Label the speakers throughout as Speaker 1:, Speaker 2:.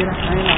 Speaker 1: إن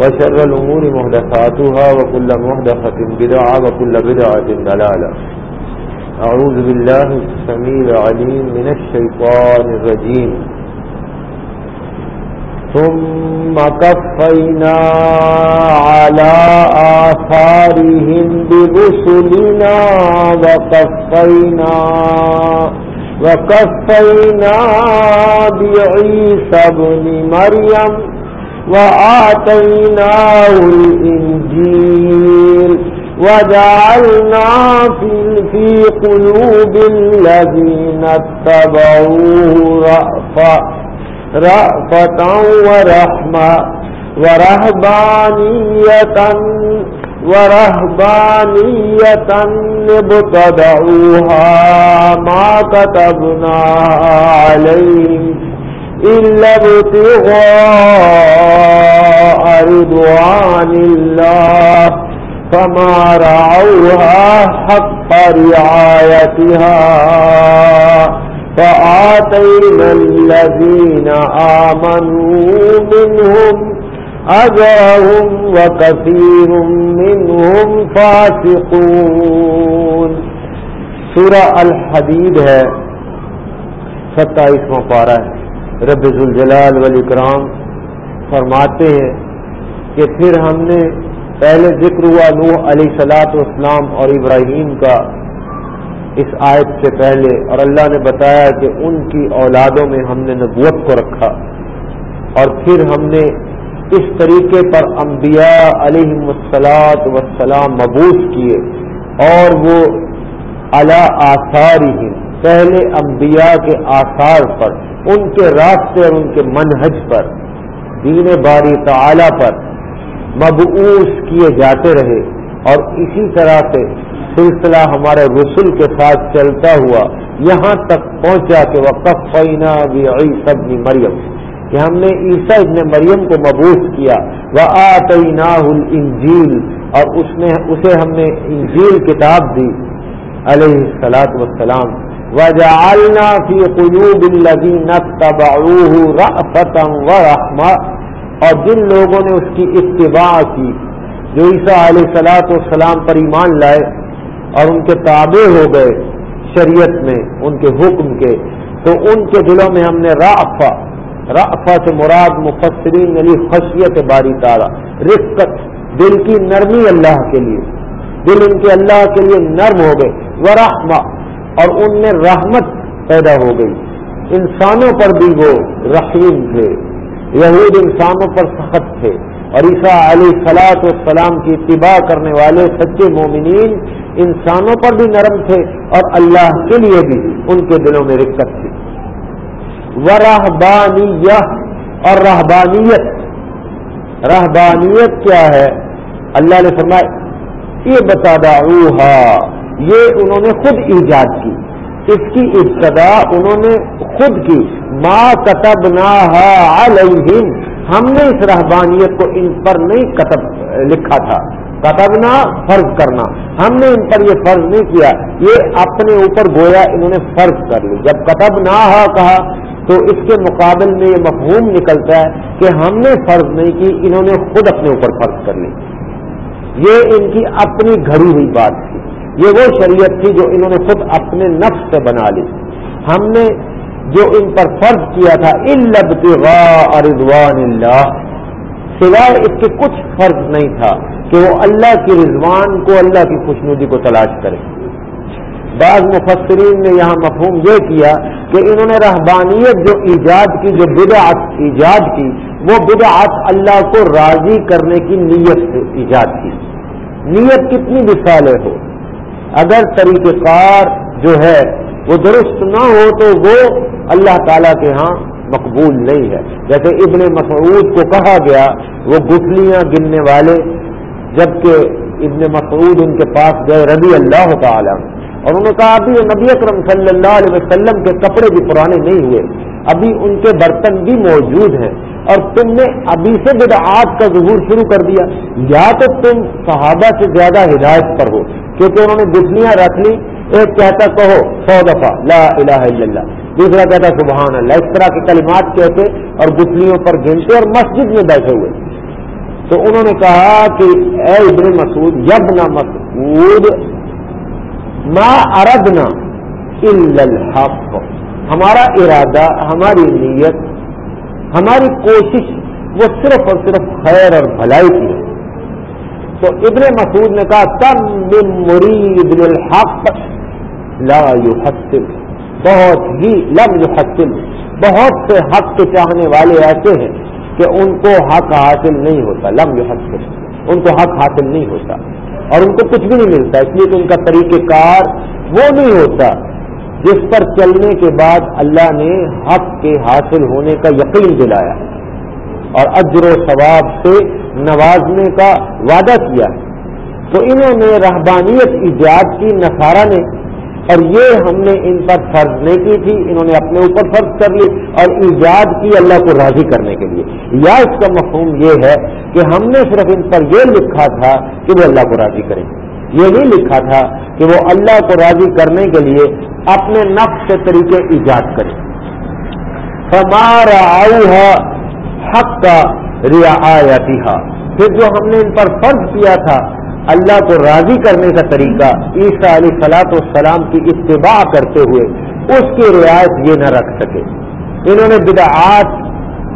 Speaker 1: وشر الأمور مهدفاتها وكل مهدفة بدعة وكل بدعة دلالة أعوذ بالله السميع العليم من الشيطان الرجيم. ثم كفينا على آثارهم برسلنا وكفينا وكفينا بعيسى ابن مريم وآتيناه الإنجيل وجعلنا في, في قلوب الذين اتبعوه رأفة رأفة ورحمة ورهبانية ورهبانية ابتدعوها ما كتبنا عليهم. إلا ابتغاء رضوان الله فما رعوها حق رعايتها فآتينا الذين آمنوا منهم أجرهم وكثير منهم فاسقون سورة الحدید ہے ستائیسواں پارہ ہے۔ رب الجلال والاکرام فرماتے ہیں کہ پھر ہم نے پہلے ذکر ہوا نوح علیہ سلاط اسلام اور ابراہیم کا اس آیت سے پہلے اور اللہ نے بتایا کہ ان کی اولادوں میں ہم نے نبوت کو رکھا اور پھر ہم نے اس طریقے پر انبیاء علیہ مسلاط وسلام مبوس کیے اور وہ اللہ آثار ہی پہلے انبیاء کے آثار پر، ان کے راستے اور ان کے منہج پر، دین باری تعالی پر مبعوث کیے جاتے رہے۔ اور اسی طرح سے سلسلہ ہمارے رسول کے ساتھ چلتا ہوا، یہاں تک پہنچا کہ وہ کفینا بھی سب مریم کہ ہم نے عیسیٰ ابن مریم کو مبوس کیا۔ وہ آتینا انجیل اور اس نے، اسے ہم نے انجیل کتاب دی، علیہ السلاط وسلام وجعلنا في قلوب الذين اتبعوه رأفة ورحمة۔ اور جن لوگوں نے اس کی اتباع کی، جو عیسیٰ علیہ سلاۃ والسلام پر ایمان لائے اور ان کے تابع ہو گئے شریعت میں، ان کے حکم کے۔ تو ان کے دلوں میں ہم نے رافا رافا سے مراد مفسرین علی خشیت باری تارا رفقت، دل کی نرمی اللہ کے لیے۔ دل ان کے اللہ کے لیے نرم ہو گئے۔ وہ اور ان میں رحمت پیدا ہو گئی۔ انسانوں پر بھی وہ رحیم تھے۔ یہود انسانوں پر سخت تھے۔ اور عیسیٰ علیہ سلاط والسلام کی اتباع کرنے والے سچے مومنین انسانوں پر بھی نرم تھے اور اللہ کے لیے بھی ان کے دلوں میں رکت تھی۔ وہ رحبانیہ اور رہبانیت۔ رہبانیت کیا ہے؟ اللہ نے فرمایا، یہ بتا دا یہ انہوں نے خود ایجاد کی۔ اس کی ابتدا انہوں نے خود کی۔ ماں کتب نہ ہم نے اس رحبانیت کو ان پر نہیں کتب لکھا تھا۔ کتبنا فرض کرنا۔ ہم نے ان پر یہ فرض نہیں کیا۔ یہ اپنے اوپر گویا انہوں نے فرض کر لی جب کتب نہ کہا تو اس کے مقابل میں یہ مفہوم نکلتا ہے کہ ہم نے فرض نہیں کی، انہوں نے خود اپنے اوپر فرض کر لی۔ یہ ان کی اپنی گھڑی ہوئی بات تھی۔ یہ وہ شریعت تھی جو انہوں نے خود اپنے نفس سے بنا لی۔ ہم نے جو ان پر فرض کیا تھا اللہ سوائے اس کے کچھ فرض نہیں تھا کہ وہ اللہ کی رضوان کو، اللہ کی خوشنودی کو تلاش کرے۔ بعض مفسرین نے یہاں مفہوم یہ کیا کہ انہوں نے رہبانیت جو ایجاد کی، جو بدعت ایجاد کی، وہ بدعت اللہ کو راضی کرنے کی نیت سے ایجاد کی۔ نیت کتنی مثالیں ہو اگر طریقہ کار جو ہے وہ درست نہ ہو تو وہ اللہ تعالی کے ہاں مقبول نہیں ہے۔ جیسے ابن مسعود کو کہا گیا، وہ گٹلیاں گننے والے، جبکہ ابن مسعود ان کے پاس گئے رضی اللہ تعالی۔ اور انہوں نے کہا، ابھی نبی اکرم صلی اللہ علیہ وسلم کے کپڑے بھی پرانے نہیں ہوئے، ابھی ان کے برتن بھی موجود ہیں۔ اور تم نے ابھی سے بدعات کا ظہور شروع کر دیا، یا تو تم صحابہ سے زیادہ ہدایت پر ہو کیونکہ انہوں نے گٹلیاں رکھ لی، ایک کہتا کہو، سو دفعہ، لا الہ الا اللہ۔ دوسرا کہتا سبحان اللہ اس طرح کے کلمات کہتے اور گٹلیوں پر گنتے اور مسجد میں بیٹھے ہوئے۔ تو انہوں نے کہا کہ، اے ابن مسعود یب نہ مسعود، ما اردنا الحق۔ ہمارا ارادہ، ہماری نیت، ہماری کوشش، وہ صرف اور صرف خیر اور بھلائی کی ہے۔ تو ابن مسعود نے کہا، تم مرید الحق لا يحسن بہت ہی لم يحسن بہت سے حق کے چاہنے والے ایسے ہیں کہ ان کو حق حاصل نہیں ہوتا، لم يحسن ان کو حق حاصل نہیں ہوتا، اور ان کو کچھ بھی نہیں ملتا، اس لیے کہ ان کا طریقہ کار وہ نہیں ہوتا جس پر چلنے کے بعد اللہ نے حق کے حاصل ہونے کا یقین دلایا۔ اور اجر و ثواب سے نوازنے کا وعدہ کیا۔ تو انہوں نے رہبانیت ایجاد کی، نصارہ نے۔ اور یہ ہم نے ان پر فرض نہیں کی تھی، انہوں نے اپنے اوپر فرض کر لی اور ایجاد کی اللہ کو راضی کرنے کے لیے۔ یا اس کا مفہوم یہ ہے کہ ہم نے صرف ان پر یہ لکھا تھا کہ وہ اللہ کو راضی کریں۔ یہ نہیں لکھا تھا کہ وہ اللہ کو راضی کرنے کے لیے اپنے نفس سے طریقے ایجاد کریں۔ ہمارا آؤ حق کا ریا پھر جو ہم نے ان پر فرض کیا تھا اللہ کو راضی کرنے کا طریقہ، عیسیٰ علیہ سلاط والسلام کی اتباع کرتے ہوئے، اس کی رعایت یہ نہ رکھ سکے۔ انہوں نے بدعات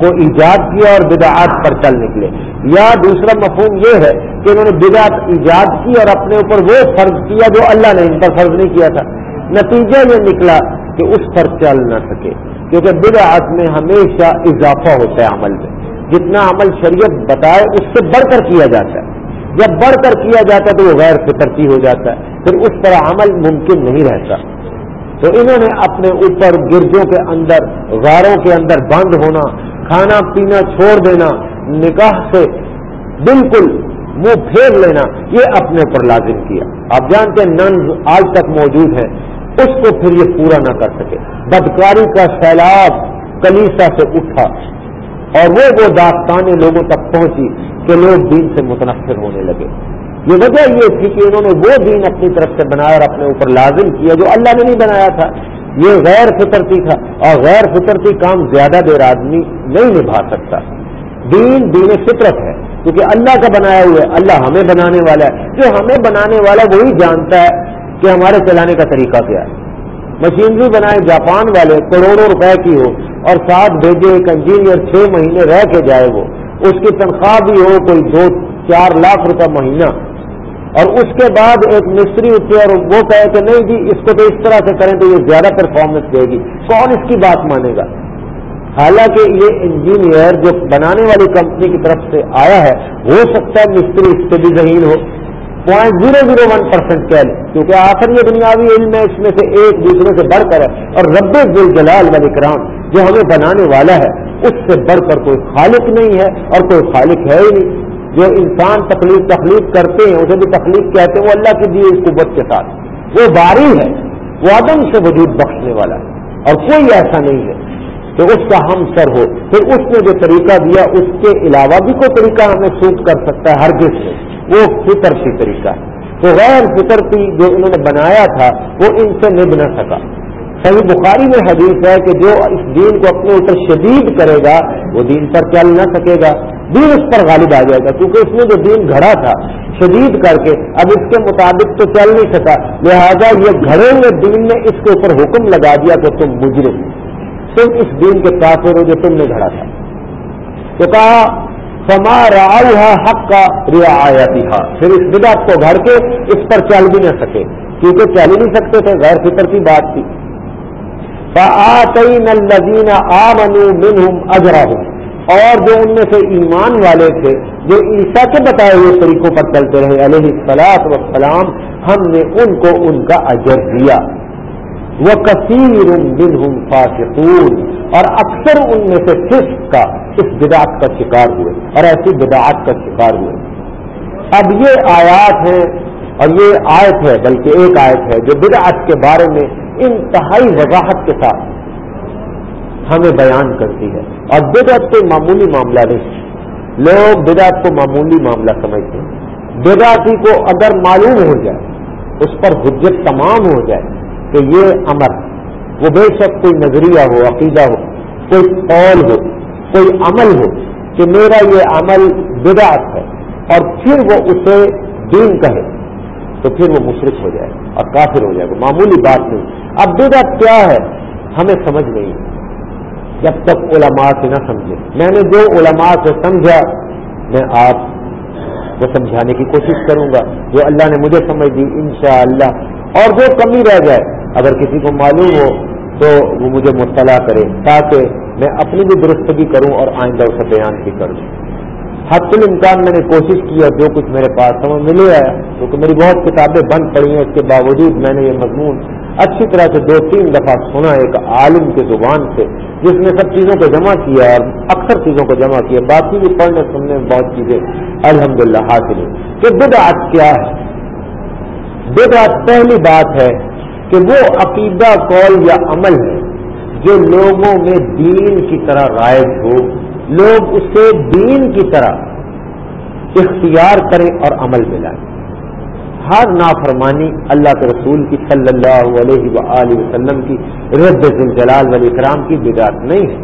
Speaker 1: کو ایجاد کیا اور بدعات پر چل نکلے۔ یا دوسرا مفہوم یہ ہے کہ انہوں نے بدعت ایجاد کی اور اپنے اوپر وہ فرض کیا جو اللہ نے ان پر فرض نہیں کیا تھا۔ نتیجہ یہ نکلا کہ اس پر چل نہ سکے۔ کیونکہ بدعات میں ہمیشہ اضافہ ہوتا ہے عمل میں۔ جتنا عمل شریعت بتائے، اس سے بڑھ کر کیا جاتا ہے۔ جب بڑھ کر کیا جاتا ہے تو وہ غیر فطرتی ہو جاتا ہے۔ پھر اس طرح عمل ممکن نہیں رہتا۔ تو انہوں نے اپنے اوپر گرجوں کے اندر، غاروں کے اندر بند ہونا، کھانا پینا چھوڑ دینا، نکاح سے بالکل منہ پھیر لینا، یہ اپنے اوپر لازم کیا۔ آپ جانتے ہیں ننز آج تک موجود ہے اس کو پھر یہ پورا نہ کر سکے۔ بدکاری کا سیلاب کلیسا سے اٹھا اور وہ وہ داستانیں لوگوں تک پہنچی کہ لوگ دین سے متنفر ہونے لگے۔ یہ وجہ یہ تھی کہ انہوں نے وہ دین اپنی طرف سے بنایا اور اپنے اوپر لازم کیا جو اللہ نے نہیں بنایا تھا۔ یہ غیر فطرتی تھا اور غیر فطرتی کام زیادہ دیر آدمی نہیں نبھا سکتا۔ دین دین فطرت ہے کیونکہ اللہ کا بنایا ہوا ہے، اللہ ہمیں بنانے والا ہے۔ جو ہمیں بنانے والا وہی جانتا ہے۔ کہ ہمارے چلانے کا طریقہ کیا ہے۔ مشینری بنائے جاپان والے کروڑوں روپے کی ہو اور ساتھ بھیجے ایک انجینئر چھ مہینے رہ کے جائے وہ۔ اس کی تنخواہ بھی ہو کوئی دو چار لاکھ روپے مہینہ۔ اور اس کے بعد ایک مستری اٹھے اور وہ کہے کہ نہیں جی اس کو تو اس طرح سے کریں تو یہ زیادہ پرفارمنس دے گی۔ کون اس کی بات مانے گا؟ حالانکہ یہ انجینئر جو بنانے والی کمپنی کی طرف سے آیا ہے، ہو سکتا ہے مستری اس سے بھی ذہین ہو۔ Point zero zero one percent کہہ لیں کیونکہ آخر یہ دنیاوی علم ہے، اس میں سے ایک دوسرے سے بڑھ کر ہے۔ اور رب جلال والی کرام جو ہمیں بنانے والا ہے، اس سے بڑھ کر کوئی خالق نہیں ہے اور کوئی خالق ہے ہی نہیں۔ جو انسان تکلیف تخلیق کرتے ہیں، اسے بھی تکلیف کہتے ہیں، وہ اللہ کی دی قوت کے ساتھ۔ وہ باری ہے، وہ عدم سے وجود بخشنے والا ہے۔ اور کوئی ایسا نہیں ہے کہ اس کا ہم سر ہو۔ پھر اس نے جو طریقہ دیا، اس کے علاوہ بھی کوئی طریقہ ہمیں سوٹ کر سکتا ہے ہر جس میں وہ فطرتی طریقہ ہے۔ تو غیر فطرتی جو انہوں نے بنایا تھا، وہ ان سے نب نہ سکا۔ صحیح بخاری میں حدیث ہے کہ جو اس دین کو اپنے اوپر شدید کرے گا، وہ دین پر چل نہ سکے گا۔ دین اس پر غالب آ جائے گا، کیونکہ اس نے جو دین گھڑا تھا، شدید کر کے اب اس کے مطابق تو چل نہیں سکا۔ لہذا یہ گھڑے ہوئے دین نے اس کے اوپر حکم لگا دیا کہ تم مجرم تم اس دین کے کافر ہو جو تم نے گھڑا تھا۔ تو کہا سما رہا حق کا رعایا پھر اس بدعت کو گھر کے اس پر چل بھی نہ سکے، کیونکہ چل ہی نہیں سکتے تھے، غیر فکر کی بات تھی۔ الَّذِينَ آمَنُوا مِنْهُمْ أَجْرَهُمْ۔ اور جو ان میں سے ایمان والے تھے، جو عیسیٰ کے بتائے ہوئے طریقوں پر چلتے رہے، علیہ السلاط وسلام ہم نے ان کو ان کا اجر دیا۔ وہ کثیر ہوں فاسقون۔ اور اکثر ان میں سے فس کا اس بدعت کا شکار ہوئے اور ایسی بدعات کا شکار ہوئے۔ اب یہ آیات ہیں اور یہ آیت ہے، بلکہ ایک آیت ہے، جو بدعت کے بارے میں انتہائی وضاحت کے ساتھ ہمیں بیان کرتی ہے۔ اور بدعت کوئی معمولی معاملہ نہیں، لوگ بدعت کو معمولی معاملہ سمجھتے ہیں۔ بدعتی کو اگر معلوم ہو جائے، اس پر حجت تمام ہو جائے کہ یہ امر وہ بے شک کوئی نظریہ ہو، عقیدہ ہو، کوئی قول ہو، کوئی عمل ہو کہ میرا یہ عمل بدعت ہے اور پھر وہ اسے دین کہے تو پھر وہ مشرق ہو جائے اور کافر ہو جائے گا معمولی بات نہیں۔ اب بدعت کیا ہے؟ ہمیں سمجھ نہیں۔ جب تک علماء سے نہ سمجھے۔ میں نے جو علماء سے سمجھا، میں آپ کو سمجھانے کی کوشش کروں گا۔ جو اللہ نے مجھے سمجھ دی، انشاءاللہ۔ اور جو کمی رہ جائے، اگر کسی کو معلوم ہو تو وہ مجھے مطلع کرے تاکہ میں اپنی بھی درستگی کروں اور آئندہ اسے بیان بھی کروں حد الامکان میں نے کوشش کی اور جو کچھ میرے پاس سمجھ ملے آیا کیونکہ میری بہت کتابیں بند پڑی ہیں، اس کے باوجود میں نے یہ مضمون اچھی طرح سے دو تین دفعہ سنا، ایک عالم کے زبان سے، جس نے سب چیزوں کو جمع کیا اور اکثر چیزوں کو جمع کیا، باقی بھی پڑھنے سننے میں بہت چیزیں الحمد للہ حاصل ہیں کہ بدعت کیا ہے؟ بدعت پہلی بات ہے کہ وہ عقیدہ قول یا عمل ہے جو لوگوں میں دین کی طرح رائج ہو، لوگ اسے دین کی طرح اختیار کریں اور عمل میں لائیں۔ ہر نافرمانی اللہ کے رسول کی صلی اللہ علیہ و وسلم کی رد جلال ولی کرام کی بگاط نہیں ہے۔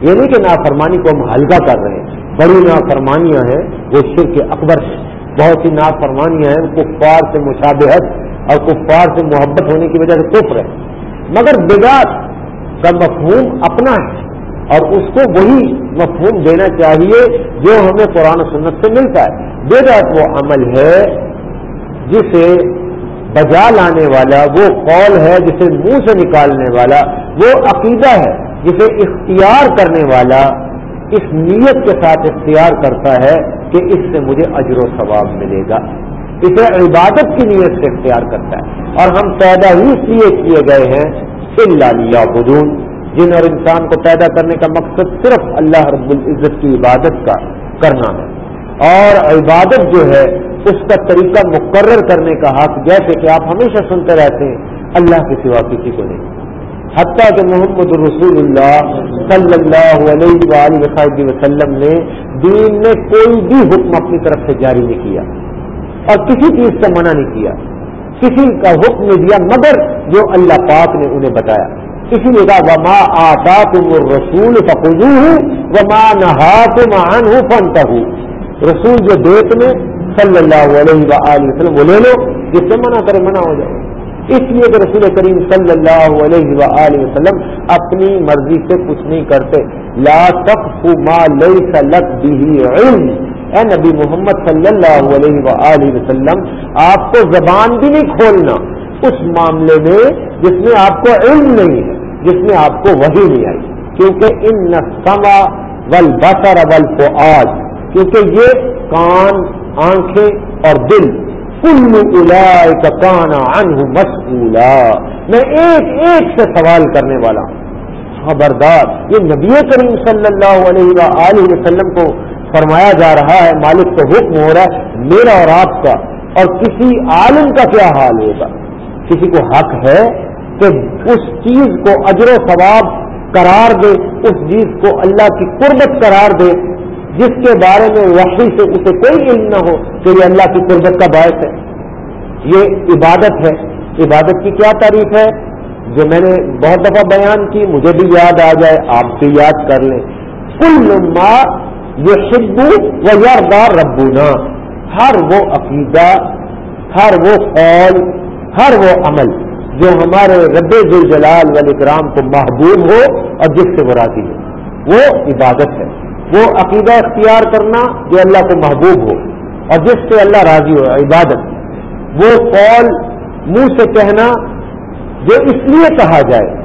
Speaker 1: یہ نہیں کہ نافرمانی کو ہم ہلکا کر رہے ہیں۔ بڑی نافرمانیاں ہیں، وہ شرک اکبر بہت سی نافرمانیاں ہیں کفار سے مشابہت اور کفار سے محبت ہونے کی وجہ سے کفر ہے۔ مگر بگاط کا مفہوم اپنا ہے اور اس کو وہی مفہوم دینا چاہیے جو ہمیں قرآن و سنت سے ملتا ہے۔ بےگات وہ عمل ہے جسے بجا لانے والا، وہ قول ہے جسے منہ سے نکالنے والا، وہ عقیدہ ہے جسے اختیار کرنے والا اس نیت کے ساتھ اختیار کرتا ہے کہ اس سے مجھے اجر و ثواب ملے گا۔ اسے عبادت کی نیت سے اختیار کرتا ہے۔ اور ہم پیدا ہی اس لیے کیے گئے ہیں اللہ بدون جن اور انسان کو پیدا کرنے کا مقصد صرف اللہ رب العزت کی عبادت کا کرنا ہے۔ اور عبادت جو ہے، اس کا طریقہ مقرر کرنے کا حق، جیسے کہ آپ ہمیشہ سنتے رہتے ہیں، اللہ کے سوا کسی کو نہیں۔ حتیٰ کہ محمد رسول اللہ صلی اللہ علیہ وآلہ وسلم نے دین میں کوئی بھی حکم اپنی طرف سے جاری نہیں کیا۔ اور کسی چیز سے منع نہیں کیا۔ کسی کا حکم نہیں دیا مگر جو اللہ پاک نے انہیں بتایا۔ اسی لیے کہا، وما آتا تم رسول فخو ہوں وما نہا تم آن ہوں فنتا ہوں رسول جو دیت میں صلی اللہ علیہ وآلہ وسلم وہ لے لو، جس سے منع کرے منع ہو جائے۔ اس لیے کہ رسول کریم صلی اللہ علیہ وآلہ وسلم اپنی مرضی سے کچھ نہیں کرتے۔ لا تقف ما لیس لک به علم۔ اے نبی محمد صلی اللہ علیہ وآلہ وسلم، آپ کو زبان بھی نہیں کھولنا اس معاملے میں جس میں آپ کو علم نہیں ہے، جس میں آپ کو وہی نہیں آئی۔ کیونکہ ان نسما ول بسر ول کو آج کیونکہ یہ کان، آنکھیں اور دل، کل کا کانا انہ مسئولہ میں ایک ایک سے سوال کرنے والا ہوں۔ خبردار، یہ نبی کریم صلی اللہ علیہ وآلہ وسلم کو فرمایا جا رہا ہے، مالک کو حکم ہو رہا ہے، میرا اور آپ کا، اور کسی عالم کا کیا حال ہوگا؟ کسی کو حق ہے کہ اس چیز کو اجر و ثواب قرار دے، اس چیز کو اللہ کی قربت قرار دے، جس کے بارے میں وحی سے اسے کوئی علم نہ ہو کہ یہ اللہ کی قربت کا باعث ہے۔ یہ عبادت ہے۔ عبادت کی کیا تعریف ہے؟ جو میں نے بہت دفعہ بیان کی، مجھے بھی یاد آ جائے، آپ بھی یاد کر لیں۔ کل ما یہ شبو و یاردار ربونا ہر وہ عقیدہ، ہر وہ قول، ہر وہ عمل جو ہمارے رب الجلال والاکرام کو محبوب ہو اور جس سے وہ راضی ہو۔ وہ عبادت ہے۔ وہ عقیدہ اختیار کرنا جو اللہ کو محبوب ہو اور جس سے اللہ راضی ہو۔ عبادت۔ وہ قول منہ سے کہنا جو اس لیے کہا جائے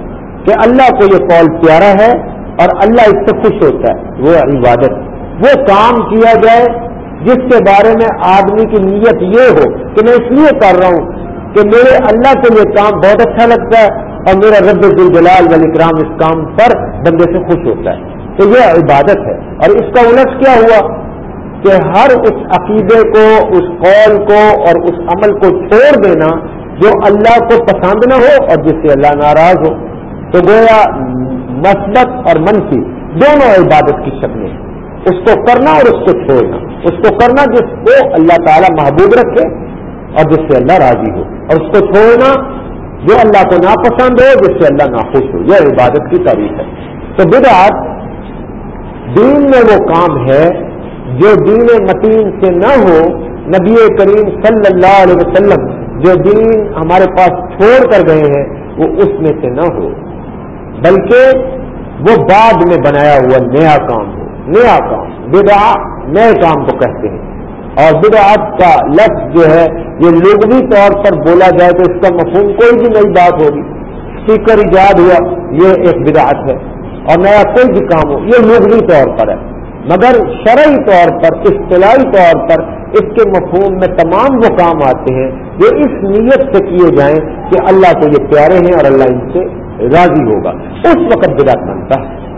Speaker 1: کہ اللہ کو یہ قول پیارا ہے اور اللہ اس سے خوش ہوتا ہے۔ وہ عبادت۔ وہ کام کیا جائے جس کے بارے میں آدمی کی نیت یہ ہو کہ میں اس لیے کر رہا ہوں کہ میرے اللہ کو یہ کام بہت اچھا لگتا ہے اور میرا رب الجلال ولی کرام اس کام پر بندے سے خوش ہوتا ہے۔ تو یہ عبادت ہے۔ اور اس کا الٹ کیا ہوا کہ ہر اس عقیدے کو، اس قول کو اور اس عمل کو چھوڑ دینا جو اللہ کو پسند نہ ہو اور جس سے اللہ ناراض ہو۔ تو گویا مثبت اور منفی دونوں عبادت کی شکلیں ہیں۔ اس کو کرنا اور اس کو چھوڑنا۔ اس کو کرنا جس کو اللہ تعالی محبوب رکھے اور جس سے اللہ راضی ہو۔ اور اس کو چھوڑنا جو اللہ کو ناپسند ہو، جس سے اللہ ناخوش ہو۔ یہ عبادت کی تعریف ہے۔ تو بدعت دین میں وہ کام ہے جو دین متین سے نہ ہو، نبی کریم صلی اللہ علیہ وسلم جو دین ہمارے پاس چھوڑ کر گئے ہیں، وہ اس میں سے نہ ہو۔ بلکہ وہ بعد میں بنایا ہوا نیا کام ہو نیا کام بدعا نئے کام کو کہتے ہیں۔ اور بدعت کا لفظ جو ہے، یہ لغوی طور پر بولا جائے تو اس کا مفہوم کوئی بھی نئی بات ہوگی۔ اسپیکر ایجاد ہوا، یہ ایک بدعت ہے۔ اور نیا کوئی بھی کام ہو، یہ لغوی طور پر ہے۔ مگر شرعی طور پر، اصطلاحی طور پر اس کے مفہوم میں تمام وہ کام آتے ہیں جو اس نیت سے کیے جائیں کہ اللہ کو یہ پیارے ہیں اور اللہ ان سے راضی ہوگا۔ اس وقت بدعت بنتا ہے۔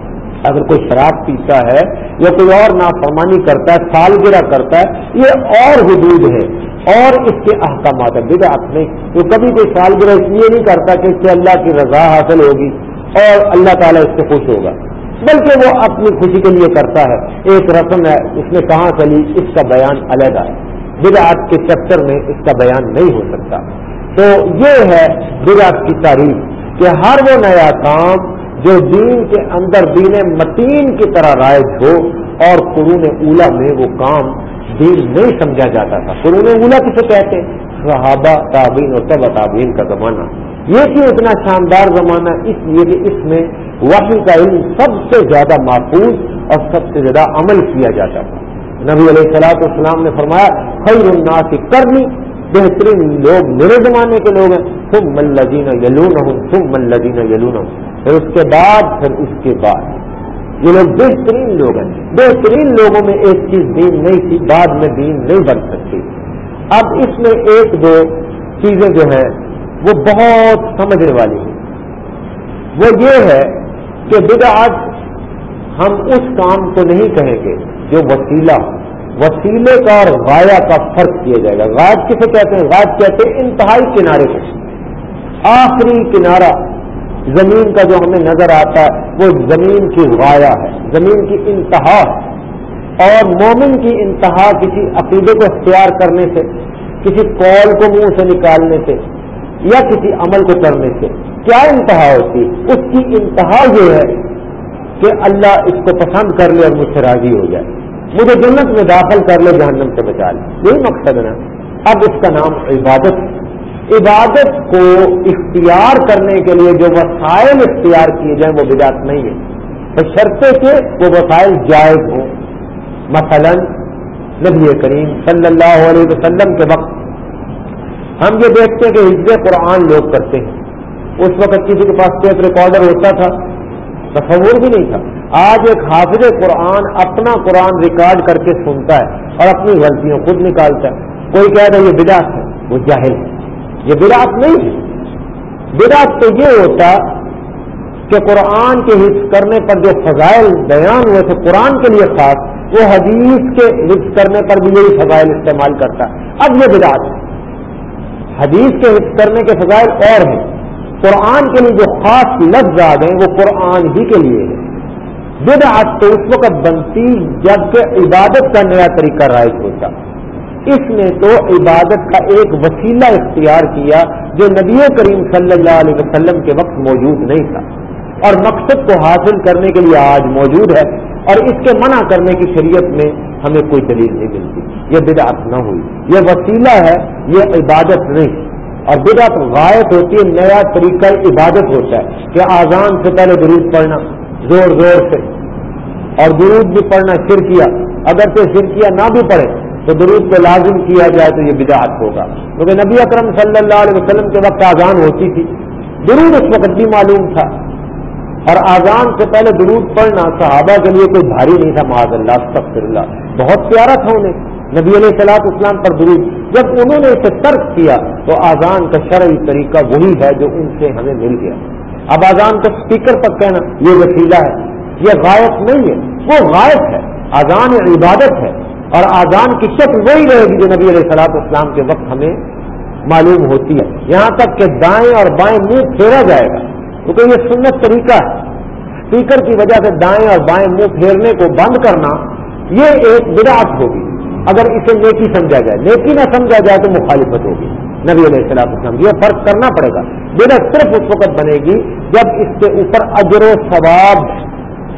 Speaker 1: اگر کوئی شراب پیتا ہے یا کوئی اور نافرمانی کرتا ہے سالگرہ کرتا ہے، یہ اور حدود ہے۔ اور اس کے احکامات ہیں۔ بدعت نہیں۔ تو کبھی کوئی سالگرہ اس لیے نہیں کرتا کہ اس سے اللہ کی رضا حاصل ہوگی اور اللہ تعالیٰ اس سے خوش ہوگا۔ بلکہ وہ اپنی خوشی کے لیے کرتا ہے۔ ایک رسم ہے، اس نے کہاں چلی اس کا بیان علیحدہ ہے۔ بدعت کے چکر میں اس کا بیان نہیں ہو سکتا۔ تو یہ ہے بدعت کی تاریخ کہ ہر وہ نیا کام جو دین کے اندر دین متین کی طرح رائج ہو اور قرون اولا میں وہ کام دین نہیں سمجھا جاتا تھا۔ قرون اولا کسے کہتے صحابہ تعبین اور تب تعبین کا زمانہ۔ یہ کیوں اتنا شاندار زمانہ؟ اس لیے کہ اس میں وحی کا علم سب سے زیادہ محفوظ اور سب سے زیادہ عمل کیا جاتا تھا۔ نبی علیہ السلاط اسلام نے فرمایا، خیر الناس کرنی، بہترین لوگ میرے زمانے کے لوگ ہیں۔ تم ملین یلون ہوں تم ملین یلون ہوں پھر اس کے بعد پھر اس کے بعد۔ یہ لوگ بہترین لوگ ہیں۔ بہترین لوگوں میں ایک چیز دین نہیں تھی، بعد میں دین نہیں بن سکتی۔ اب اس میں ایک دو چیزیں جو ہیں، وہ بہت سمجھنے والی ہیں۔ وہ یہ ہے کہ بدعت ہم اس کام کو نہیں کہیں گے جو وسیلہ وسیلے کا اور غایا کا فرق کیا جائے گا۔ غائب کسے کہتے ہیں؟ غائب کہتے ہیں انتہائی کنارے کو آخری کنارہ زمین کا جو ہمیں نظر آتا ہے، وہ زمین کی غایا ہے، زمین کی انتہا اور مومن کی انتہا کسی عقیدے کو اختیار کرنے سے، کسی قول کو منہ سے نکالنے سے، یا کسی عمل کو کرنے سے، کیا انتہا ہوتی؟ اس کی انتہا یہ ہے کہ اللہ اس کو پسند کر لے اور مجھ سے راضی ہو جائے۔ مجھے جنت میں داخل کر لے، جہنم سے بچا لے۔ یہی مقصد ہے نا۔ اب اس کا نام عبادت۔ عبادت کو اختیار کرنے کے لیے جو وسائل اختیار کیے جائیں وہ بدعت نہیں ہے۔ تو شرطے کے وہ وسائل جائز ہوں۔ مثلا نبی کریم صلی اللہ علیہ وسلم کے وقت ہم یہ دیکھتے ہیں کہ حزب قرآن لوگ کرتے ہیں۔ اس وقت کسی کے پاس ٹیپ ریکارڈر ہوتا تھا، تصور بھی نہیں تھا۔ آج ایک حافظ قرآن اپنا قرآن ریکارڈ کر کے سنتا ہے اور اپنی غلطیوں خود نکالتا ہے۔ کوئی کہتا ہے یہ بدعت ہے، وہ جاہل ہے۔ یہ براط نہیں ہے۔ براط تو یہ ہوتا کہ قرآن کے حفظ کرنے پر جو فضائل بیان ہوئے تھے قرآن کے لیے خاص، وہ حدیث کے حفظ کرنے پر بھی یہی فضائل استعمال کرتا۔ اب یہ براط ہے۔ حدیث کے حفظ کرنے کے فضائل اور ہیں۔ قرآن کے لیے جو خاص لفظ آ گئے، وہ قرآن ہی کے لیے ہے بدعت تو اس وقت بنتی جبکہ عبادت کا نیا طریقہ رائج ہوتا۔ اس نے تو عبادت کا ایک وسیلہ اختیار کیا جو نبی کریم صلی اللہ علیہ وسلم کے وقت موجود نہیں تھا۔ اور مقصد کو حاصل کرنے کے لیے آج موجود ہے۔ اور اس کے منع کرنے کی شریعت میں ہمیں کوئی دلیل نہیں ملتی۔ یہ بدعت نہ ہوئی۔ یہ وسیلہ ہے، یہ عبادت نہیں۔ اور بدعت غائب ہوتی ہے، نیا طریقہ عبادت ہوتا ہے کہ آزان سے پہلے درود پڑھنا، زور زور سے۔ اور درود بھی پڑھنا شرکیہ۔ اگر تو شرکیہ نہ بھی پڑھے تو درود کو لازم کیا جائے تو یہ بدعت ہوگا۔ کیونکہ نبی اکرم صلی اللہ علیہ وسلم کے وقت آزان ہوتی تھی۔ درود اس وقت بھی معلوم تھا۔ اور آزان سے پہلے درود پڑھنا صحابہ کے لیے کوئی بھاری نہیں تھا، معاذ اللہ سفر اللہ۔ بہت پیارا تھا انہیں۔ نبی علیہ صلاح اسلام پر درود۔ جب انہوں نے اسے ترک کیا تو آزان کا شرعی طریقہ وہی ہے جو ان سے ہمیں مل گیا۔ اب آزان کو اسپیکر پر کہنا یہ وسیلہ ہے، یہ غائب نہیں ہے، وہ غائب ہے۔ آزان عبادت ہے۔ اور آزان کی شکل وہی رہے گی جو نبی علیہ صلاح اسلام کے وقت ہمیں معلوم ہوتی ہے۔ یہاں تک کہ دائیں اور بائیں منہ پھیرا جائے گا۔ کیونکہ یہ سنت طریقہ ہے۔ اسپیکر کی وجہ سے دائیں اور بائیں منہ پھیرنے کو بند کرنا یہ ایک بدعت ہوگی۔ اگر اسے نیکی سمجھا جائے، نیکی نہ سمجھا جائے تو مخالفت ہوگی۔ نبی علیہ السلام اسلام یہ فرق کرنا پڑے گا۔ بدعت صرف اس وقت بنے گی جب اس کے اوپر اجر و ثواب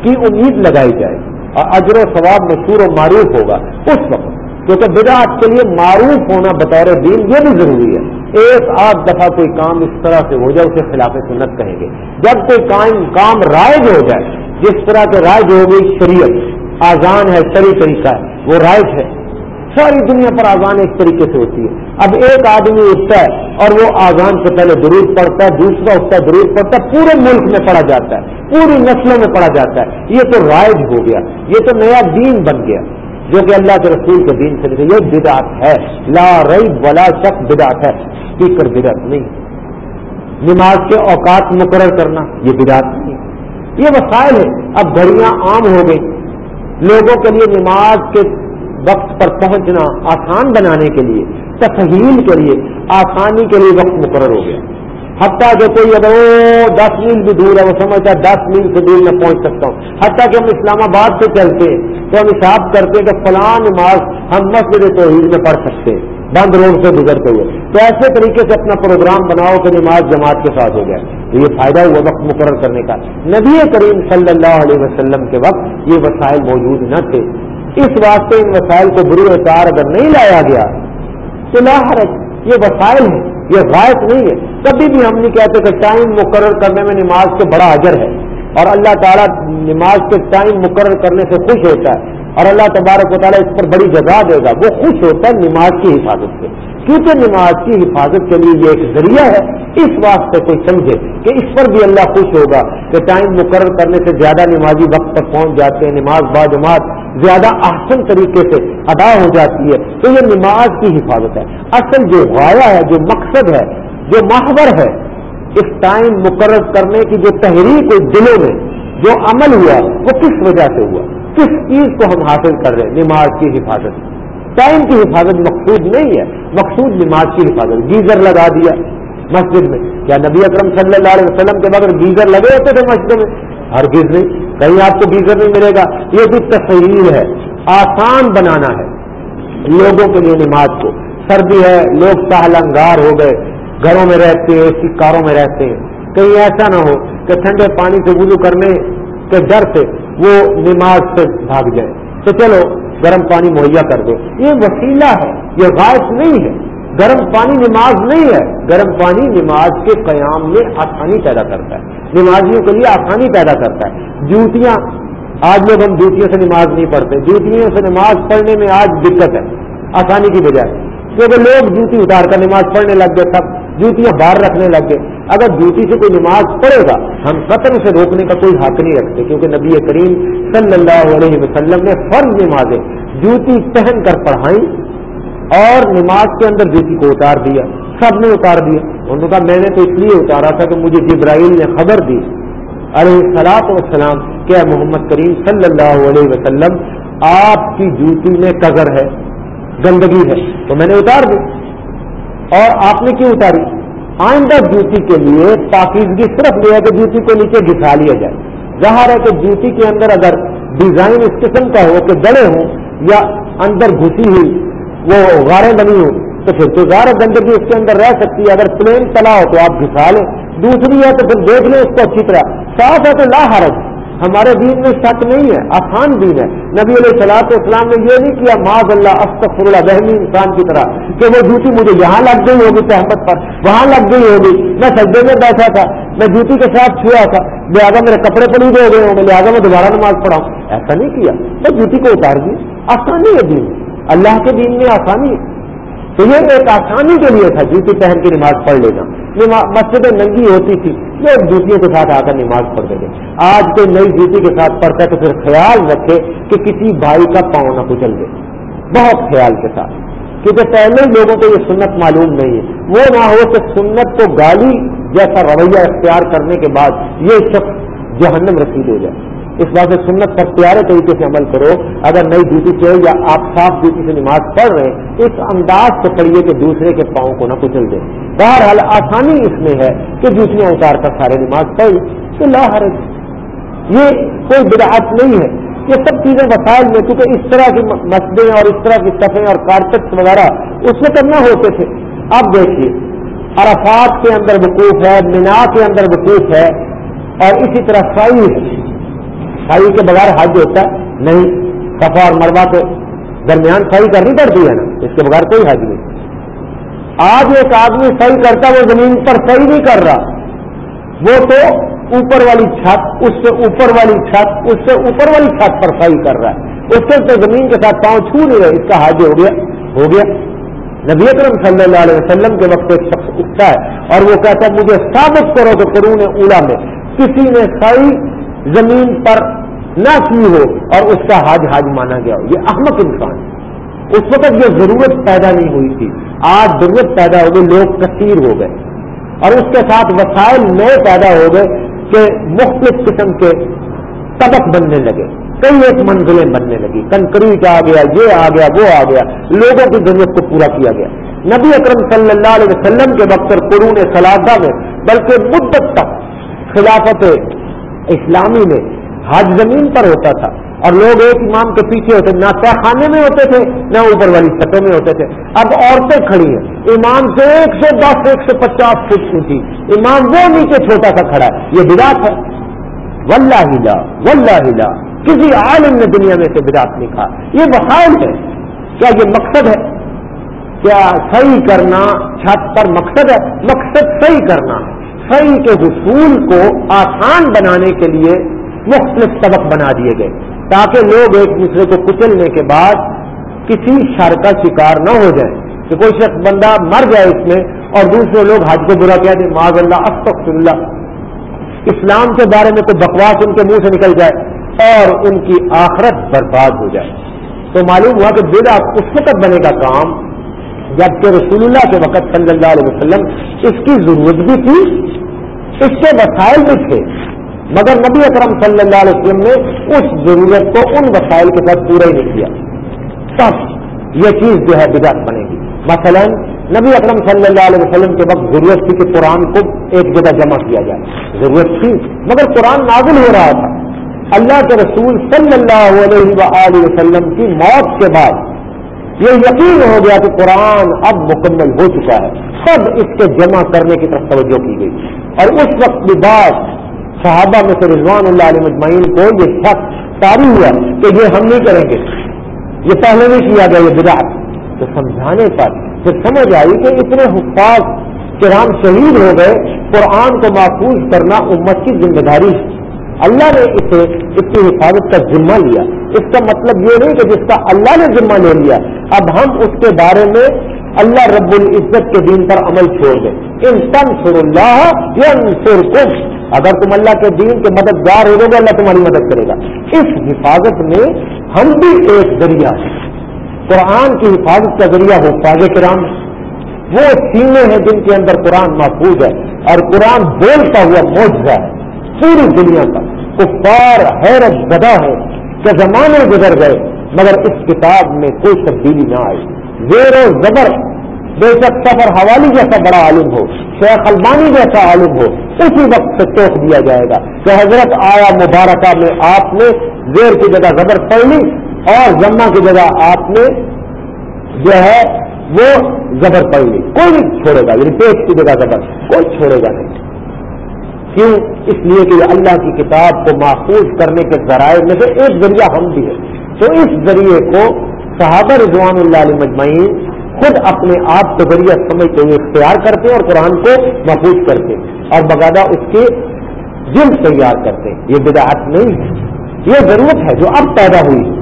Speaker 1: کی امید لگائی جائے اور اجر و ثواب مشہور و معروف ہوگا اس وقت۔ کیونکہ بدعت کے لیے معروف ہونا بطور دین یہ بھی ضروری ہے۔ ایک آدھ دفعہ کوئی کام اس طرح سے ہو جائے، اسے خلاف سنت کہیں گے۔ جب کوئی کام کام رائج ہو جائے، جس طرح کے رائج ہو گئی شریعت، آزان ہے شری طریقہ ہے، وہ رائج ہے۔ ساری دنیا پر آزان ایک طریقے سے ہوتی ہے۔ اب ایک آدمی اٹھتا ہے اور وہ آزان سے پہلے درود پڑتا ہے، دوسرا اٹھتا ہے، درود پڑتا ہے، پورے ملک میں پڑا جاتا ہے۔ پوری نسلوں میں پڑا جاتا ہے۔ یہ تو رائج ہو گیا۔ یہ تو نیا دین بن گیا۔ جو کہ اللہ کے رسول کے دین سے یہ بدعت ہے۔ لا رئی ولا شک بدعت ہے۔ اسپیکر بدعت نہیں۔ نماز کے اوقات مقرر کرنا، یہ بدعت نہیں۔ یہ وسائل ہے اب گھڑیاں عام ہو گئی لوگوں کے لیے نماز کے وقت پر پہنچنا آسان بنانے کے لیے تفہیل کے لیے آسانی کے لیے وقت مقرر ہو گیا۔ حتیٰ کہ کوئی اگر وہ دس میل بھی دور ہے، وہ سمجھتا ہے دس میل سے دور میں پہنچ سکتا ہوں۔ حتیٰ کہ ہم اسلام آباد سے چلتے ہیں، تو ہم حساب کرتے ہیں کہ فلاں نماز ہم مسجد توحید میں پڑھ سکتے ہیں، بند روڈ سے گزرتے ہوئے۔ تو ایسے طریقے سے اپنا پروگرام بناؤ کہ نماز جماعت کے ساتھ ہو گیا تو یہ فائدہ ہوا وقت مقرر کرنے کا۔ نبی کریم صلی اللہ علیہ وسلم کے وقت یہ وسائل موجود نہ تھے۔ اس واسطے ان وسائل کو برو اطار اگر نہیں لایا گیا، تو لاہر یہ وسائل ہیں۔ یہ غائب نہیں ہے۔ کبھی بھی ہم نہیں کہتے کہ ٹائم مقرر کرنے میں نماز کے بڑا اجر ہے۔ اور اللہ تعالیٰ نماز کے ٹائم مقرر کرنے سے خوش ہوتا ہے۔ اور اللہ تبارک و تعالیٰ اس پر بڑی جگہ دے گا۔ وہ خوش ہوتا ہے نماز کی حفاظت سے۔ کیونکہ نماز کی حفاظت کے لیے یہ ایک ذریعہ ہے۔ اس واسطے کوئی سمجھے کہ اس پر بھی اللہ خوش ہوگا کہ ٹائم مقرر کرنے سے زیادہ نمازی وقت پر پہنچ جاتے ہیں۔ نماز با جماعت زیادہ احسن طریقے سے ادا ہو جاتی ہے، تو یہ نماز کی حفاظت ہے۔ اصل جو غایا ہے، جو مقصد ہے، جو محور ہے، اس ٹائم مقرر کرنے کی جو تحریک ہوئی دلوں میں جو عمل ہوا، وہ کس وجہ سے ہوا؟ کس چیز کو ہم حاصل کر رہے ہیں؟ نماز کی حفاظت۔ ٹائم کی حفاظت مقصود نہیں ہے، مقصود نماز کی حفاظت۔ گیزر لگا دیا مسجد میں۔ کیا نبی اکرم صلی اللہ علیہ وسلم کے بغیر گیزر لگے ہوتے تھے مسجد میں؟ ہر گیز نہیں۔ کہیں آپ کو گیزر نہیں ملے گا۔ یہ بھی تصویر ہے، آسان بنانا ہے۔ لوگوں کے لیے نماز کو۔ سردی ہے، لوگ سہلنگار ہو گئے۔ گھروں میں رہتے ہیں اسی کاروں میں رہتے ہیں۔ کہیں ایسا نہ ہو کہ ٹھنڈے پانی سے وضو کرنے کے ڈر سے وہ نماز سے بھاگ جائے۔ تو چلو، گرم پانی مہیا کر دو۔ یہ وسیلہ ہے، یہ غائب نہیں ہے۔ گرم پانی نماز نہیں ہے، گرم پانی نماز کے قیام میں آسانی پیدا کرتا ہے۔ نمازیوں کے لیے آسانی پیدا کرتا ہے۔ جوتیاں، آج لوگ ہم جوتیوں سے نماز نہیں پڑھتے۔ جوتیوں سے نماز پڑھنے میں آج دقت ہے، آسانی کی بجائے۔ کیونکہ لوگ جوتی اتار کر نماز پڑھنے لگ گئے سب جوتیاں باہر رکھنے لگ گئے۔ اگر جوتی سے کوئی نماز پڑھے گا، ہم قطر سے روکنے کا کوئی حق نہیں رکھتے، کیونکہ نبی کریم صلی اللہ علیہ وسلم نے فرض نمازیں جوتی پہن کر پڑھائی اور نماز کے اندر جوتی کو اتار دیا، سب نے اتار دیا۔ انہوں نے کہا، میں نے تو اس لیے اتارا تھا کہ مجھے جبرائیل نے خبر دی۔ ارے سلاط وسلام کیا محمد کریم صلی اللہ علیہ وسلم، آپ کی جوتی میں قدر ہے، گندگی ہے، تو میں نے اتار دی۔ اور آپ نے کیوں اتاری؟ آئندہ جوتی کے لیے پاکیزگی صرف یہ ہے کہ جوتی کو نیچے گھسا لیا جائے۔ ظاہر ہے کہ جوتی کے اندر اگر ڈیزائن اس قسم کا ہو کہ گڑے ہوں یا اندر گھسی ہوئی وہ غاریں بنی ہوں، تو پھر تو زیادہ گندگی اس کے اندر رہ سکتی ہے۔ اگر پلین تلا ہو تو آپ گھسا لیں، دوسری ہے تو پھر دیکھ لیں اس کو اچھی طرح۔ صاف ہے تو لا حرج۔ ہمارے دین میں شک نہیں ہے، آسان دین ہے۔ نبی علیہ سلاط اسلام نے یہ نہیں کیا معاذ اللہ استغفر اللہ بہمی انسان کی طرح، کہ وہ جوتی مجھے یہاں لگ گئی ہوگی تحمت پر، وہاں لگ گئی ہوگی۔ میں سجدے میں بیٹھا تھا، میں جوتی کے ساتھ چھوا تھا۔ لہٰذا میرے کپڑے پڑی دے گئے ہوں، لہٰذا میں دوبارہ نماز پڑھاؤں ایسا نہیں کیا، میں جوتی کو اتار دی۔ آسانی ہے دین۔ اللہ کے دین میں آسانی تو یہ ایک آسانی کے لیے تھا جوتی پہن کے نماز پڑھ لینا۔ مسجدیں ننگی ہوتی تھی، یہ جوتیوں کے ساتھ آ کر نماز پڑھتے تھے آج کوئی نئی جوتی کے ساتھ پڑھتا ہے تو پھر خیال رکھے کہ کسی بھائی کا پاؤں نہ کچل دے۔ بہت خیال کے ساتھ۔ کیونکہ پہلے لوگوں کو یہ سنت معلوم نہیں ہے۔ وہ نہ ہو کہ سنت کو گالی جیسا رویہ اختیار کرنے کے بعد یہ شخص جہنم رسید ہو جائے۔ اس بات سے سنت پر پیارے طریقے سے عمل کرو۔ اگر نئی ڈیوٹی چاہیے یا آپ صاف ڈیوٹی سے نماز پڑھ رہے ہیں، اس انداز سے پڑھیے کہ دوسرے کے پاؤں کو نہ کچل دیں بہرحال آسانی اس میں ہے کہ جوتیاں اتار کر سارے نماز پڑھ تو لا حرج۔ یہ کوئی بدعت نہیں ہے۔ یہ سب چیزیں وسائل میں، کیونکہ اس طرح کی مسجدیں اور اس طرح کی صفیں اور کارپیٹس وغیرہ اس میں کرنا ہوتے تھے۔ اب دیکھیے، عرفات کے اندر وقوف ہے، مینا کے اندر وقوف ہے اور اسی طرح سائی ہے سائی کے بغیر حج ہوتا ہے نہیں۔ سفا اور مربع کے درمیان سائی کرنی پڑتی ہے نا، اس کے بغیر کوئی حج نہیں۔ آج ایک آدمی صحیح کرتا، وہ زمین پر صحیح نہیں کر رہا۔ وہ تو اوپر والی چھت، اس سے اوپر والی چھت، اس سے اوپر والی چھت پر صحیح کر رہا ہے۔ اس سے تو زمین کے ساتھ پاؤں چھو نہیں رہے، اس کا حج ہو گیا۔ ہو گیا۔ نبی اکرم صلی اللہ علیہ وسلم کے وقت ایک شخص اٹھتا ہے اور وہ کہتا ہے، مجھے ثابت کرو کہ قرون اولا میں کسی نے صحیح زمین پر نہ کی ہو اور اس کا حاج حاج مانا گیا ہو۔ یہ احمد انسان اس وقت یہ ضرورت پیدا نہیں ہوئی تھی۔ آج ضرورت پیدا ہو گئی، لوگ کثیر ہو گئے۔ اور اس کے ساتھ وسائل نئے پیدا ہو گئے کہ مختلف قسم کے طبق بننے لگے۔ کئی ایک منزلیں بننے لگی۔ کنکریٹ آ گیا، یہ آ گیا، وہ آ گیا۔ لوگوں کی ضرورت کو پورا کیا گیا۔ نبی اکرم صلی اللہ علیہ وسلم کے وقت قرون سلادہ میں بلکہ مدت تک خلافت اسلامی میں حج زمین پر ہوتا تھا اور لوگ ایک امام کے پیچھے ہوتے، نہ تہ خانے میں ہوتے تھے، نہ اوپر والی چھتوں میں ہوتے تھے۔ اب عورتیں کھڑی ہیں۔ امام سے ایک سو دس، ایک سو پچاس فٹ اونچی۔ امام وہ نیچے چھوٹا سا کھڑا ہے۔ یہ براط ہے۔ ولہ ہلا ولہ ہلا کسی عالم نے دنیا میں سے براط نہیں کہا یہ وسائل ہے۔ کیا یہ مقصد ہے؟ کیا صحیح کرنا چھت پر مقصد ہے؟ مقصد صحیح کرنا۔ ہے صحیح کے حصول کو آسان بنانے کے لیے مختلف سبق بنا دیے گئے تاکہ لوگ ایک دوسرے کو کچلنے کے بعد کسی شر کا شکار نہ ہو جائے کہ کوئی شخص بندہ مر جائے اس میں اور دوسرے لوگ حج کو برا کہتے ہیں معاذ اللہ استغفر اللہ اسلام کے بارے میں کوئی بکواس ان کے منہ سے نکل جائے اور ان کی آخرت برباد ہو جائے۔ تو معلوم ہوا کہ بڑا اس وقت بنے کا کام جبکہ رسول اللہ کے وقت صلی اللہ علیہ وسلم اس کی ضرورت بھی تھی، اس کے وسائل بھی تھے۔ مگر نبی اکرم صلی اللہ علیہ وسلم نے اس ضرورت کو ان وسائل کے ساتھ پورا ہی نہیں کیا۔ تب یہ چیز جو ہے بدعت بنے گی۔ مثلا نبی اکرم صلی اللہ علیہ وسلم کے وقت ضرورت تھی کہ قرآن کو ایک جگہ جمع کیا جائے۔ ضرورت تھی، مگر قرآن نازل ہو رہا تھا۔ اللہ کے رسول صلی اللہ علیہ وسلم کی موت کے بعد یہ یقین ہو گیا کہ قرآن اب مکمل ہو چکا ہے۔ سب اس کے جمع کرنے کی طرف توجہ کی گئی۔ اور اس وقت بھی بعد صحابہ میں سے رضوان اللہ علیہ مجمعین کو یہ شک تاری ہوا کہ یہ ہم نہیں کریں گے۔ یہ پہلے نہیں کیا گیا، یہ بدعت۔ تو سمجھانے پر پھر سمجھ آئی کہ اتنے حفاظ کرام شہید ہو گئے، قرآن کو محفوظ کرنا امت کی ذمہ داری ہے۔ اللہ نے اسے اس کی حفاظت کا ذمہ لیا۔ اس کا مطلب یہ نہیں کہ جس کا اللہ نے ذمہ لے لیا اب ہم اس کے بارے میں اللہ رب العزت کے دین پر عمل چھوڑ دیں۔ ان تن سر اللہ یا اگر تم اللہ کے دین کے مددگار ہو گے، اللہ تمہاری مدد کرے گا۔ اس حفاظت میں ہم بھی ایک ذریعہ ہیں۔ قرآن کی حفاظت کا ذریعہ ہو فاض کرام۔ وہ سینے ہیں جن کے اندر قرآن محفوظ ہے اور قرآن بولتا ہوا موجودہ ہے۔ پوری دنیا کا کفار حیرت زدہ ہے کہ زمانے گزر گئے۔ مگر اس کتاب میں کوئی تبدیلی نہ آئی۔ زیر و زبر
Speaker 2: بے شک سفر حوالی جیسا بڑا عالم ہو، شیخ البانی جیسا عالم ہو، اسی وقت سے ٹوک دیا جائے گا کہ حضرت آیا مبارکہ میں آپ نے زیر کی جگہ زبر پڑھ لی اور جمع کی جگہ آپ نے جو ہے وہ زبر پڑھ لی۔ کوئی نہیں چھوڑے گا یعنی پیش کی جگہ زبر، کوئی چھوڑے گا نہیں۔ کیوں؟ اس لیے کہ اللہ کی کتاب کو محفوظ کرنے کے ذرائع میں سے ایک ذریعہ ہم بھی ہے تو اس ذریعے کو صحابہ رضوان اللہ علیہ مجمعین خود اپنے آپ کو ذریعہ سمجھتے ہوئے اختیار کرتے اور قرآن کو محفوظ کرتے اور بغادہ اس کے جلد تیار کرتے۔ یہ بدعت نہیں ہے۔ یہ ضرورت ہے جو اب پیدا ہوئی۔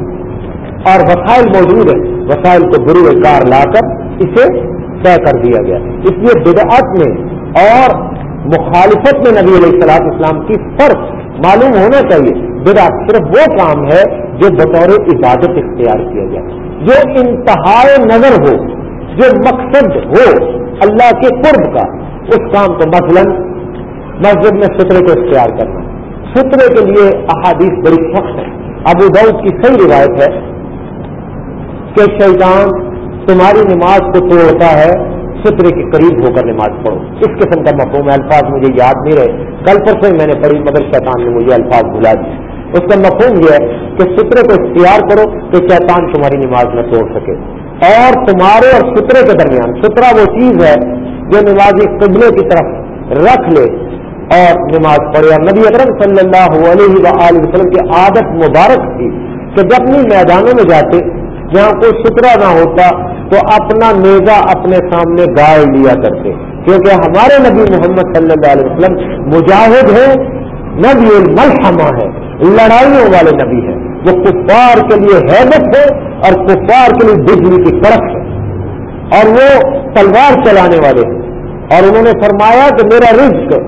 Speaker 2: اور وسائل موجود ہیں۔ وسائل کو گرو کار لا کر اسے طے کر دیا گیا۔ اس لیے بدعت میں اور مخالفت میں نبی علیہ السلاط اسلام کی فرق معلوم ہونا چاہیے۔ بدا صرف وہ کام ہے جو بطور عبادت اختیار کیا جائے۔ جو انتہائی نظر ہو، جو مقصد ہو اللہ کے قرب کا، اس کام کو مثلا مسجد میں سترے کو اختیار کرنا۔ سترے کے لیے احادیث بڑی سخت ہے ابو دعود کی صحیح روایت ہے کہ شیطان تمہاری نماز کو توڑتا ہے فطرے کے قریب ہو کر نماز پڑھو۔ اس قسم کا مفہوم ہے، الفاظ مجھے یاد نہیں رہے۔ کل پر سے میں نے پڑھی، مگر شیطان نے مجھے الفاظ بھلا دی اس کا مفہوم یہ ہے کہ فطرے کو اختیار کرو کہ شیطان تمہاری نماز نہ توڑ سکے۔ اور تمہارے اور فطرے کے درمیان سترا وہ چیز ہے جو نمازی قبلے کی طرف رکھ لے اور نماز پڑھے۔ اور نبی اکرم صلی اللہ علیہ وسلم کی عادت مبارک تھی کہ جب بھی میدانوں میں جاتے، جہاں کوئی سترا نہ ہوتا تو اپنا نیزا اپنے سامنے گائے لیا کرتے۔ کیونکہ ہمارے نبی محمد صلی اللہ علیہ وسلم مجاہد ہے نبی الملحمہ ہے لڑائیوں والے نبی ہے وہ کفار کے لیے حیبت ہے اور کفار کے لیے بجلی کی کڑک ہے۔ اور وہ تلوار چلانے والے ہیں۔ اور انہوں نے فرمایا کہ میرا رزق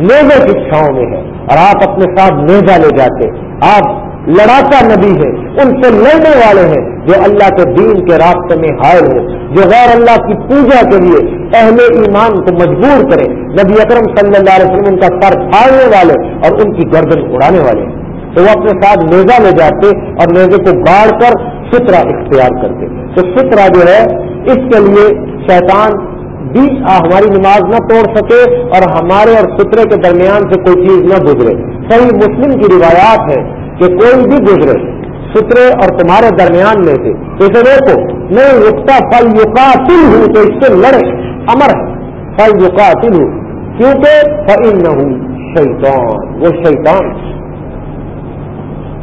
Speaker 2: نیزے کی چھاؤں میں ہے اور آپ اپنے ساتھ نیزا لے جاتے آپ لڑاکا نبی ہے ان سے لڑنے والے ہیں جو اللہ کے دین کے راستے میں حائل ہو، جو غیر اللہ کی پوجا کے لیے اہل ایمان کو مجبور کرے نبی اکرم صلی اللہ علیہ وسلم ان کا سر پھاڑنے والے اور ان کی گردن اڑانے والے۔ تو وہ اپنے ساتھ نیزا لے جاتے اور نیزے کو گاڑ کر سترا اختیار کرتے۔ تو سترا جو ہے، اس کے لیے شیطان بھی ہماری نماز نہ توڑ سکے اور ہمارے اور سترے کے درمیان سے کوئی چیز نہ گزرے۔ صحیح مسلم کی روایات ہے کہ کوئی بھی گزرے سترے اور تمہارے درمیان میں سے۔ اسے دیکھو، نہیں رکتا پل یوقاتل ہوں تو اس سے لڑے۔ امر ہے پل کیونکہ فل نہ ہوں شیطان وہ شیطان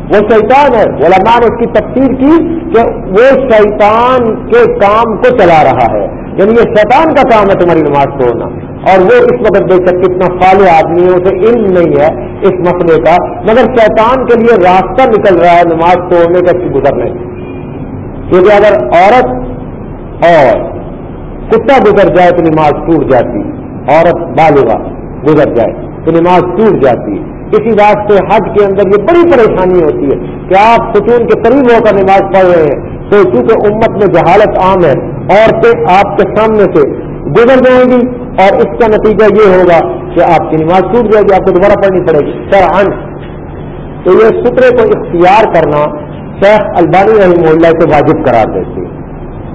Speaker 2: وہ شیطان ہے۔ علماء نے اس کی تفسیر کی کہ وہ شیطان کے کام کو چلا رہا ہے۔ یعنی یہ شیطان کا کام ہے تمہاری نماز توڑنا اور وہ اس وقت بے شک کتنا فالو آدمیوں سے علم نہیں ہے اس مسئلے کا، مگر شیطان کے لیے راستہ نکل رہا ہے نماز توڑنے کا گزرنے کیونکہ اگر عورت اور کتا گزر جائے تو نماز ٹوٹ جاتی، عورت بالغا گزر جائے تو نماز ٹوٹ جاتی ہے۔ اسی واسطے حج کے اندر یہ بڑی پریشانی ہوتی ہے کہ آپ ستون کے قریب ہو کر نماز پڑھ رہے ہیں۔ تو چونکہ امت میں جہالت عام ہے، عورتیں آپ کے سامنے سے گزر جائیں گی اور اس کا نتیجہ یہ ہوگا کہ آپ کی نماز ٹوٹ جائے گی، آپ کو دوبارہ پڑھنی پڑے گی۔ سر ان تو یہ سترے کو اختیار کرنا شیخ البانی رحم اللہ سے واجب قرار دیتے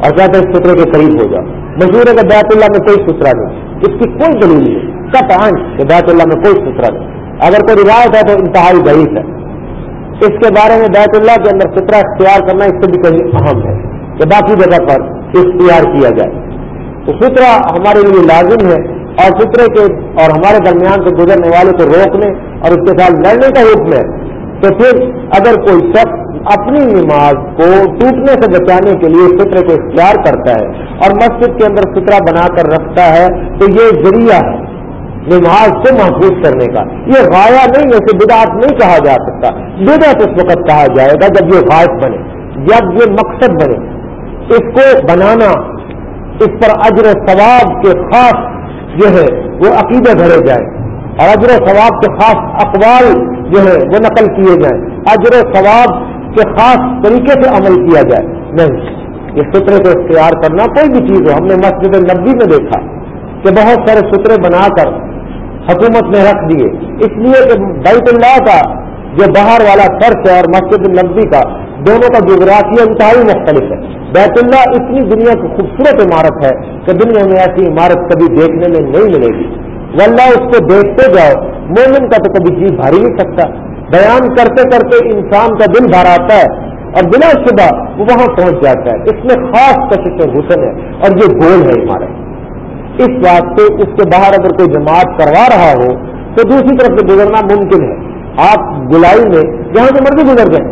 Speaker 2: اور کہتے ہیں سترے کے قریب ہو جا مشہور ہے کہ بیت اللہ میں کوئی سترا نہیں. اس کی کوئی دلیل نہیں. کت ان کہ بیت اللہ میں کوئی سترا نہیں. اگر کوئی روایت ہے تو انتہائی ضعیف ہے. اس کے بارے میں بیت اللہ کے اندر سترا اختیار کرنا اس سے بھی کہیں اہم ہے کہ باقی جگہ پر اختیار کیا جائے. تو فطرہ ہمارے لیے لازم ہے اور فطرے کے اور ہمارے درمیان سے گزرنے والے کو روکنے اور اس کے ساتھ لڑنے کا حکم ہے تو پھر اگر کوئی شخص اپنی نماز کو ٹوٹنے سے بچانے کے لیے فطرے کو اختیار کرتا ہے اور مسجد کے اندر فطرہ بنا کر رکھتا ہے، تو یہ ذریعہ ہے نماز کو محفوظ کرنے کا۔ یہ غایا نہیں ہے کہ بدعت نہیں کہا جا سکتا۔ بدعت اس وقت کہا جائے گا جب یہ غائب بنے، جب یہ مقصد بنے۔ اس کو بنانا، اس پر اجر ثواب کے خاص جو ہے، وہ عقیدے بھرے جائیں اور اجر ثواب کے خاص اقوال جو ہے وہ نقل کیے جائیں۔ اجر ثواب کے خاص طریقے سے عمل کیا جائے۔ نہیں، یہ فطرے کو اختیار کرنا کوئی بھی چیز ہو، ہم نے مسجد نبی میں دیکھا کہ بہت سارے فطرے بنا کر حکومت نے رکھ دیے۔ اس لیے کہ بیت اللہ کا جو باہر والا فرش ہے اور مسجد نبی کا، دونوں کا جغرافیہ انتہائی مختلف ہے۔ بیت اللہ اتنی دنیا کی خوبصورت عمارت ہے کہ دنیا میں ایسی عمارت کبھی دیکھنے میں نہیں ملے گی۔ واللہ اس کو دیکھتے جاؤ، مومن کا تو کبھی جی بھر ہی نہیں سکتا۔ بیان کرتے کرتے انسان کا دل بھر آتا ہے اور بلا شبہ وہ وہاں پہنچ جاتا ہے۔ اس میں خاص کشش حسن ہے اور یہ گول ہے عمارت اس واسطے اس کے باہر اگر کوئی جماعت کروا رہا ہو تو دوسری طرف سے گزرنا ممکن ہے۔ آپ گلائی میں جہاں سے مرضی گزر گئے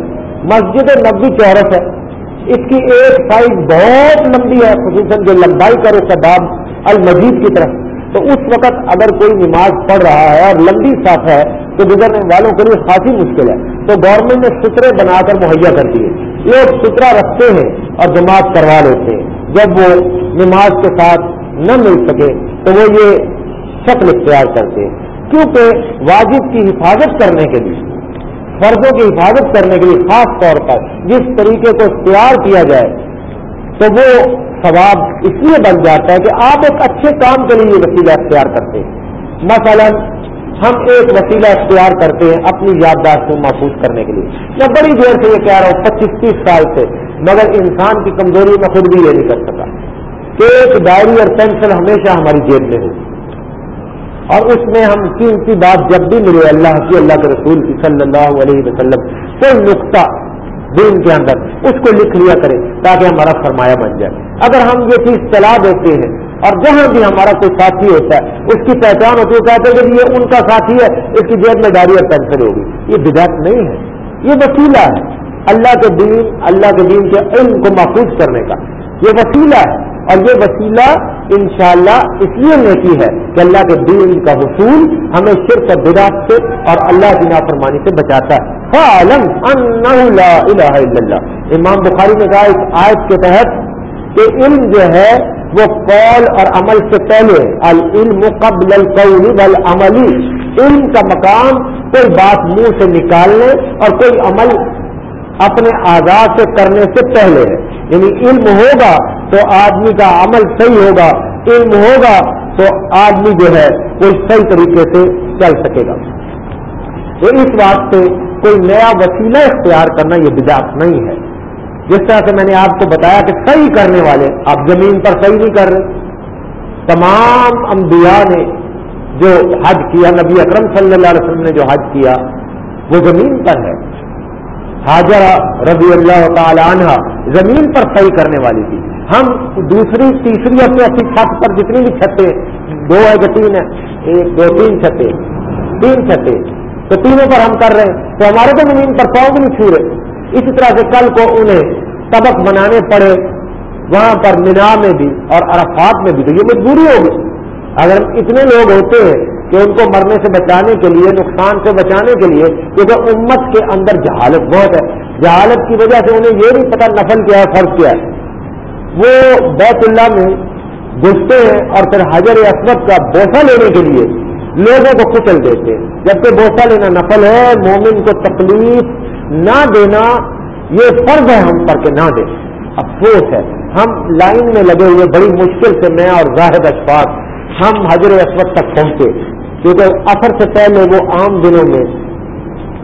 Speaker 2: مسجد نبی چورس ہے۔ اس کی ایک سائز بہت لمبی ہے، خصوصاً جو لمبائی کرے سداب المجید کی طرف۔ تو اس وقت اگر کوئی نماز پڑھ رہا ہے اور لمبی صاف ہے تو گزرنے والوں کے لیے خاصی مشکل ہے۔ تو گورنمنٹ نے سترے بنا کر مہیا کر دیے۔ لوگ سترا رکھتے ہیں اور جماعت کروا لیتے ہیں۔ جب وہ نماز کے ساتھ نہ مل سکے تو وہ یہ شکل اختیار کرتے ہیں۔ کیونکہ واجب کی حفاظت کرنے کے لیے، فرضوں کی حفاظت کرنے کے لیے خاص طور پر جس طریقے کو اختیار کیا جائے، تو وہ ثواب اس لیے بن جاتا ہے کہ آپ ایک اچھے کام کے لیے یہ وسیلہ اختیار کرتے ہیں۔ مثلا ہم ایک وسیلہ اختیار کرتے ہیں اپنی یادداشت کو محفوظ کرنے کے لیے۔ میں بڑی دیر سے یہ کہہ رہا ہوں، پچیس تیس سال سے، مگر انسان کی کمزوری میں خود بھی یہ نہیں کر سکا۔ کہ ایک ڈائری اور پینسل ہمیشہ ہماری جیب میں ہو اور اس میں ہم قیمتی بات جب بھی ملے، اللہ کی، اللہ کے رسول کی، صلی اللہ علیہ وسلم، کوئی نقطہ دین کے اندر، اس کو لکھ لیا کرے تاکہ ہمارا فرمایا بن جائے۔ اگر ہم یہ چیز چلا دیتے ہیں اور جہاں بھی ہمارا کوئی ساتھی ہوتا ہے۔ اس کی پہچان ہوتی ہے کہتے ہیں کہ یہ ان کا ساتھی ہے، اس کی جیب میں ڈائری اور پینسل ہوگی۔ یہ بدعت نہیں ہے۔ یہ وسیلہ ہے۔ اللہ کے دین، اللہ کے دین کے علم کو محفوظ کرنے کا۔ یہ وسیلہ ہے۔ اور یہ وسیلہ انشاءاللہ اس لیے نیکی ہے کہ اللہ کے دین کا حصول ہمیں شرک بدعت سے اور اللہ کی نافرمانی سے بچاتا ہے۔ لا الہ الا اللہ امام بخاری نے کہا اس آیت کے تحت کہ علم جو ہے وہ قول اور عمل سے پہلے العلم قبل القول والعملی علم کا مقام کوئی بات منہ سے نکالنے اور کوئی عمل اپنے آزاد سے کرنے سے پہلے ہے. یعنی علم ہوگا تو آدمی کا عمل صحیح ہوگا. علم ہوگا تو آدمی جو ہے وہ صحیح طریقے سے چل سکے گا. تو اس واسطے کوئی نیا وسیلہ اختیار کرنا یہ بدعت نہیں ہے. جس طرح سے میں نے آپ کو بتایا کہ صحیح کرنے والے، آپ زمین پر صحیح نہیں کر رہے۔ تمام انبیاء نے جو حج کیا، نبی اکرم صلی اللہ علیہ وسلم نے جو حج کیا، وہ زمین پر ہے۔ حاجر رضی اللہ تعالی عنہ زمین پر صحیح کرنے والی تھی۔ ہم دوسری، تیسری اپنی اپنی چھت پر جتنی بھی چھتیں، دو ہے کہ تین ہے؟ ایک، دو، تین چھتیں۔ تین چھتیں۔ تو تینوں پر ہم کر رہے ہیں۔ تو ہمارے تو زمین پر پاؤں بھی نہیں چھو رہے۔ اسی طرح سے کل کو انہیں سبق بنانے پڑے، وہاں پر مینا میں بھی اور عرفات میں بھی، تو یہ مجبوری ہوگی اگر اتنے لوگ ہوتے ہیں کہ ان کو مرنے سے بچانے کے لیے، نقصان سے بچانے کے لیے کیونکہ امت کے اندر جہالت بہت ہے۔ جہالت کی وجہ سے انہیں یہ نہیں پتا نفل کیا ہے، فرض کیا ہے۔ وہ بیت اللہ میں گھستے ہیں اور پھر حجر اسمت کا بوسا لینے کے لیے لوگوں کو کچل دیتے ہیں۔ جبکہ بوسا لینا نفل ہے، مومن کو تکلیف نہ دینا، یہ فرض ہے ہم پر کہ نہ دیں افسوس ہے۔ ہم لائن میں لگے ہوئے، بڑی مشکل سے میں اور زاہد اشفاق ہم حجر اسمت تک پہنچے۔ کیونکہ اثر سے پہلے وہ عام دنوں میں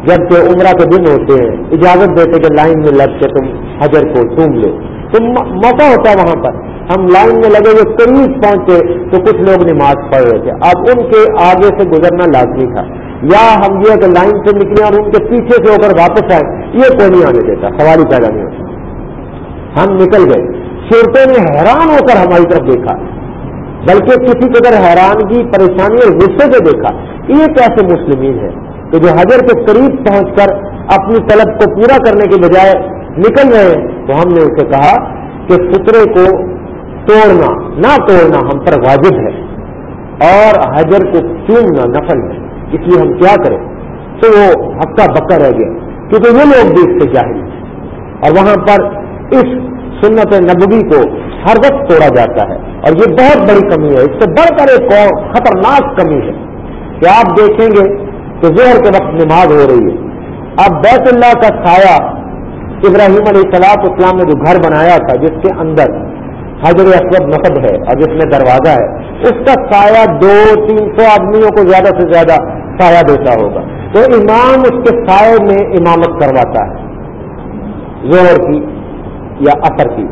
Speaker 2: جبکہ عمرہ کے دن ہوتے ہیں، اجازت دیتے کہ لائن میں لگ کے تم حجر کو چوم لو۔ تو موقع ہوتا ہے وہاں پر۔ ہم لائن میں لگے ہوئے قریب پہنچے تو کچھ لوگ نماز پڑھ رہے تھے۔ اب ان کے آگے سے گزرنا لازمی تھا۔ یا ہم یہ کہ لائن سے نکلے اور ان کے پیچھے سے ہو کر واپس آئے، یہ کوئی نہیں آنے دیتا، سوال ہی پیدا نہیں ہوتا۔ ہم نکل گئے۔ شرطوں نے حیران ہو کر ہماری طرف دیکھا۔ بلکہ کسی قدر حیرانگی، پریشانی اور غصے سے دیکھا، یہ کیسے مسلمین ہے کہ جو حجر کے قریب پہنچ کر اپنی طلب کو پورا کرنے کے بجائے نکل رہے ہیں، تو ہم نے اسے کہا کہ فطرے کو توڑنا، نہ توڑنا ہم پر واجب ہے اور حجر کو چوننا نفل ہے۔ اس لیے ہم کیا کریں؟ تو وہ ہکا بکا رہ گیا۔ کیونکہ وہ لوگ بھی اس سے جاہل اور وہاں پر اس سنت نبوی کو ہر وقت توڑا جاتا ہے۔ اور یہ بہت بڑی کمی ہے۔ اس سے بڑھ کر ایک اور خطرناک کمی ہے کہ آپ دیکھیں گے کہ زہر کے وقت نماز ہو رہی ہے۔ اب بیت اللہ کا سایہ ابراہیم علیہ السلاط اسلام نے جو گھر بنایا تھا، جس کے اندر حضر اسود نصب ہے اور جس میں دروازہ ہے، اس کا سایہ دو تین سو آدمیوں کو زیادہ سے زیادہ سایہ دیتا ہوگا۔ تو امام اس کے سائے میں امامت کرواتا ہے۔ زہر کی یا اثر کی،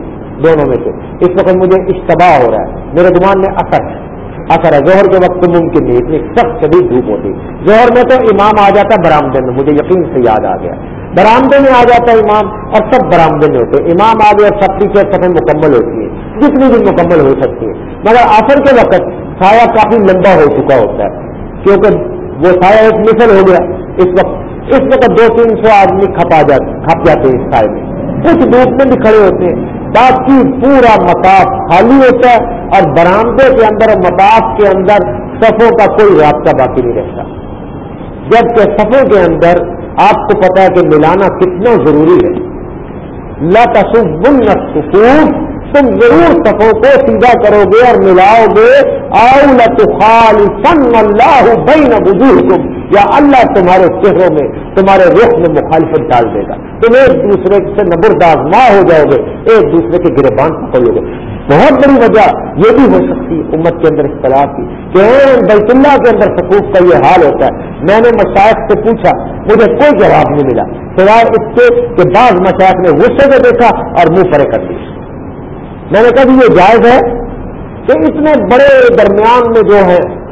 Speaker 2: دونوں میں سے۔ اس وقت مجھے اشتباہ ہو رہا ہے۔ میرے گمان میں اثر ہے۔ اثر ہے۔ زہر کے وقت ممکن نہیں، اتنی سخت شدید دھوپ ہوتی۔ زہر میں تو امام آ جاتا برامدے میں، مجھے یقین سے یاد آ گیا۔ برامدے میں آ جاتا امام اور سب برامدے میں ہوتے امام آگے اور سب پیچھے سفید مکمل ہوتی ہے۔ جتنی بھی مکمل ہو سکتی ہے۔ مگر آفر کے وقت سایہ کافی لمبا ہو چکا ہوتا ہے۔ کیونکہ وہ سایہ ایک مثل ہو گیا اس وقت۔ اس وقت دو تین سو آدمی کھپا جاتے کھپ جاتے ہیں اس سائے میں۔ کچھ دھوپ میں بھی کھڑے ہوتے ہیں۔ باقی پورا مطاف خالی ہوتا ہے اور برامدے کے اندر اور مطاف کے اندر صفوں کا کوئی رابطہ باقی نہیں رہتا۔ جبکہ صفوں کے اندر آپ کو پتا ہے کہ ملانا کتنا ضروری ہے۔ لطف السکون تم ضرور صفوں کو سیدھا کرو گے اور ملاؤ گے. آؤ فن اللہ بین بزرگ یا اللہ تمہارے چہروں میں، تمہارے رخ میں مخالفت ڈال دے گا. تم ایک دوسرے سے نبرداز ماں ہو جاؤ گے. ایک دوسرے کے گربان پکڑو گے. بہت بڑی وجہ یہ بھی ہو سکتی ہے امت کے اندر اختلاف کی کہ بیت اللہ کے اندر سکوف کا یہ حال ہوتا ہے. میں نے مشاعت سے پوچھا، مجھے کوئی جواب نہیں ملا. سوائے اس سے کہ بعض مشاعت نے غصے میں دیکھا اور منہ پرے کر دی میں نے کہا یہ جائز ہے کہ اتنے بڑے درمیان میں جو ہے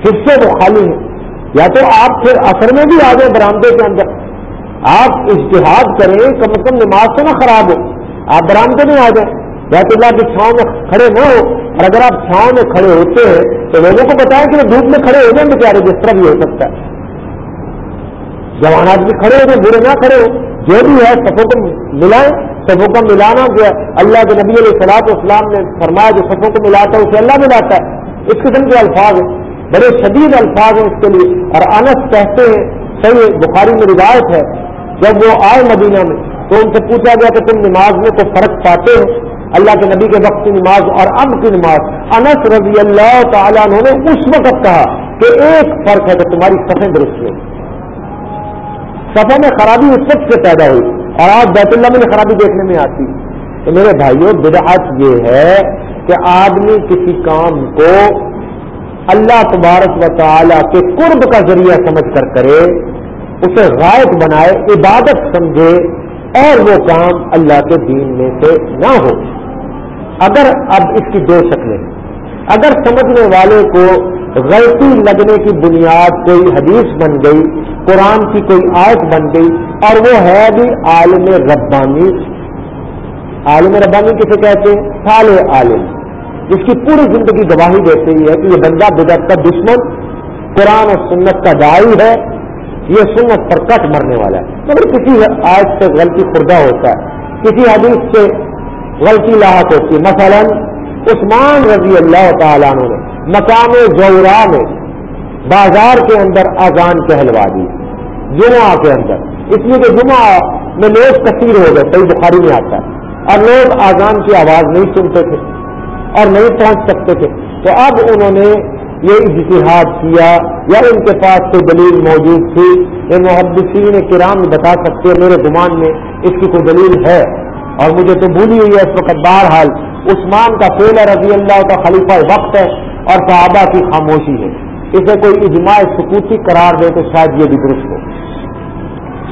Speaker 2: حصے وہ خالی ہیں۔ یا تو آپ پھر اثر میں بھی آ جائیں برامدے کے اندر۔ آپ اشتہاد کریں، کم از کم نماز سے نہ خراب ہو۔ آپ برامدے میں آ جائیں۔ بیت اللہ کی چھاؤں میں کھڑے نہ ہو اور اگر آپ چھاؤں میں کھڑے ہوتے ہیں تو لوگوں کو بتائیں کہ وہ دھوپ میں کھڑے ہو جائیں بیچارے، جس طرح بھی ہو سکتا ہے۔ جوانات بھی کھڑے ہو جائیں برے نہ کھڑے ہو جو بھی ہے سفوں کو ملائیں سفوں کا ملانا جو ہے، اللہ کے نبی علیہ السلاط اسلام نے فرمایا، جو سفوں کو ملاتا ہے، اسے اللہ ملاتا ہے۔ اس قسم کے الفاظ ہیں۔ بڑے شدید الفاظ ہیں اس کے لیے۔ اور انس کہتے ہیں، صحیح بخاری میں روایت ہے، جب وہ آئے مدینہ میں، تو ان سے پوچھا گیا کہ تم نماز میں کوئی فرق پاتے ہو؟ اللہ کے نبی کے وقت کی نماز اور اب کی نماز۔ انس رضی اللہ تعالیٰ نے اس وقت کہا کہ ایک فرق ہے کہ تمہاری سفید درست ہو۔ سفر میں خرابی اس وقت سے پیدا ہوئی اور آج بیت اللہ میں خرابی دیکھنے میں آتی۔ تو میرے بھائیوں بدعت یہ ہے کہ آدمی کسی کام کو اللہ تبارک و تعالی کے قرب کا ذریعہ سمجھ کر کرے، اسے غائب بنائے، عبادت سمجھے اور وہ کام اللہ کے دین میں سے نہ ہو۔ اگر اب اس کی دو شکلیں، اگر سمجھنے والے کو غلطی لگنے کی بنیاد کوئی حدیث بن گئی قرآن کی کوئی آیت بن گئی اور وہ ہے بھی عالم ربانی۔ عالم ربانی کسے کہتے ہیں؟ سال عالم۔ جس کی پوری زندگی گواہی دیتے ہی ہے کہ یہ بندہ بدت کا دشمن، قرآن اور سنت کا دائی ہے، یہ سنت پر کٹ مرنے والا ہے۔ مگر کسی آج سے غلطی خوردہ ہوتا ہے، کسی حدیث سے غلطی لاحق ہوتی ہے۔ مثلا عثمان رضی اللہ تعالیٰ نے مقام زورا میں بازار کے اندر اذان کہلوا دی، جمعہ کے اندر۔ اس لیے کہ جمعہ میں لوگ کثیر ہو گئے کئی بخاری میں آتا ہے۔ اور لوگ آزان کی آواز نہیں سنتے تھے اور نہیں پہنچ سکتے تھے۔ تو اب انہوں نے یہ اجتہاد کیا، یا ان کے پاس کوئی دلیل موجود تھی؟ یہ محدثین کرام بتا سکتے میرے گمان میں اس کی کوئی دلیل ہے۔ اور مجھے تو بھولی ہوئی ہے اس وقت بہرحال، عثمان کا فیل رضی اللہ کا خلیفہ وقت ہے اور صحابہ کی خاموشی ہے۔ اسے کوئی اجماع سکوتی قرار دے تو شاید یہ بھی درست ہو۔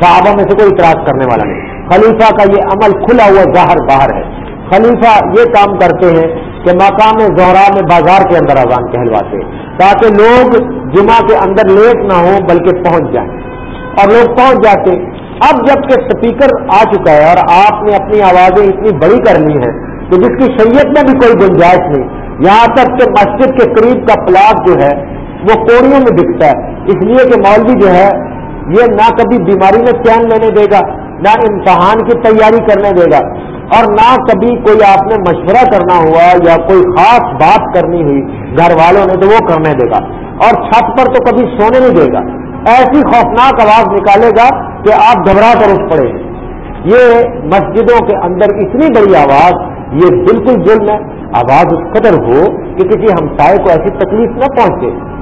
Speaker 2: صحابہ میں سے کوئی اعتراض کرنے والا نہیں۔ خلیفہ کا یہ عمل کھلا ہوا ظاہر باہر ہے۔ خلیفہ یہ کام کرتے ہیں کہ مقام زہرا میں بازار کے اندر اذان کہلواتے تاکہ لوگ جمعہ کے اندر لیٹ نہ ہوں بلکہ پہنچ جائیں۔ اور لوگ پہنچ جاتے اب جبکہ سپیکر آ چکا ہے اور آپ نے اپنی آوازیں اتنی بڑی کر لی ہیں تو جس کی شریعت میں بھی کوئی گنجائش نہیں۔ یہاں تک کہ مسجد کے قریب کا پلاٹ جو ہے وہ کوڑیوں میں دکھتا ہے۔ اس لیے کہ مولوی جو ہے، یہ نہ کبھی بیماری میں چین لینے دے گا، نہ امتحان کی تیاری کرنے دے گا۔ اور نہ کبھی کوئی آپ نے مشورہ کرنا ہوا یا کوئی خاص بات کرنی ہوئی، گھر والوں نے تو وہ کرنے دے گا۔ اور چھت پر تو کبھی سونے نہیں دے گا۔ ایسی خوفناک آواز نکالے گا کہ آپ گھبرا کر اٹھ پڑے۔ یہ مسجدوں کے اندر اتنی بڑی آواز، یہ بالکل ظلم ہے۔ آواز اس قدر ہو کہ کسی ہمسائے کو ایسی تکلیف نہ پہنچے۔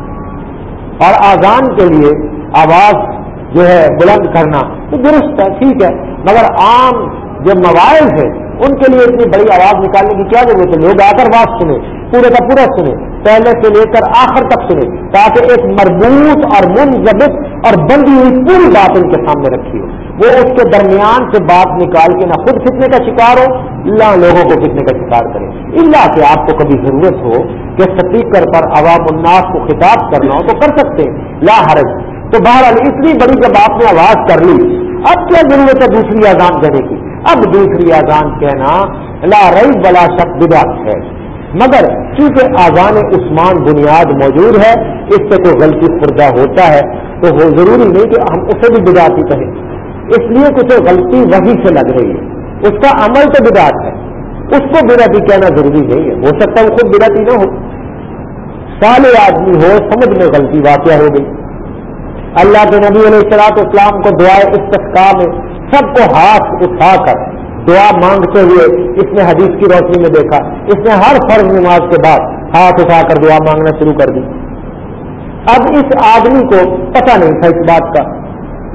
Speaker 2: اور آزان کے لیے آواز جو ہے بلند کرنا تو درست ہے، ٹھیک ہے، مگر عام جو مواعظ ہے ان کے لیے اتنی بڑی آواز نکالنے کی کیا ضرورت ہے؟ لوگ آ کر بات سنیں، پورے کا پورا سنیں، پہلے سے لے کر آخر تک سنیں، تاکہ ایک مربوط اور منظمت اور بندی ہوئی پوری بات ان کے سامنے رکھی ہو۔ وہ اس کے درمیان سے بات نکال کے نہ خود فتنے کا شکار ہو اللہ لوگوں کو کتنے کا شکار کریں اللہ کہ آپ کو کبھی ضرورت ہو کہ سپیکر پر عوام الناس کو خطاب کرنا ہو تو کر سکتے ہیں۔ لا حرج۔ تو بہرحال اتنی بڑی جب آپ نے آواز کر لی، اب کیا ضرورت ہے دوسری اذان دینے کی؟ اب دوسری اذان کہنا لا رئی بلا شک بدعت ہے۔ مگر چونکہ آزان عثمان بنیاد موجود ہے، اس سے کوئی غلطی خوردہ ہوتا ہے، تو وہ ضروری نہیں کہ ہم اسے بھی بداتی کہیں۔ اس لیے کچھ غلطی وہی سے لگ رہی ہے۔ اس کا عمل تو بدعت ہے۔ اس کو براتی کہنا ضروری نہیں ہے۔ ہو سکتا ہے وہ خود براتی نہ ہو۔ سال آدمی ہو، سمجھ میں غلطی واقع ہو گئی۔ اللہ کے نبی علیہ السلاط اسلام کو دعائیں استقاع میں سب کو ہاتھ اٹھا کر دعا مانگتے ہوئے اس نے حدیث کی روشنی میں دیکھا۔ اس نے ہر فرض نماز کے بعد ہاتھ اٹھا کر دعا مانگنا شروع کر دی۔ اب اس آدمی کو پتہ نہیں تھا اس بات کا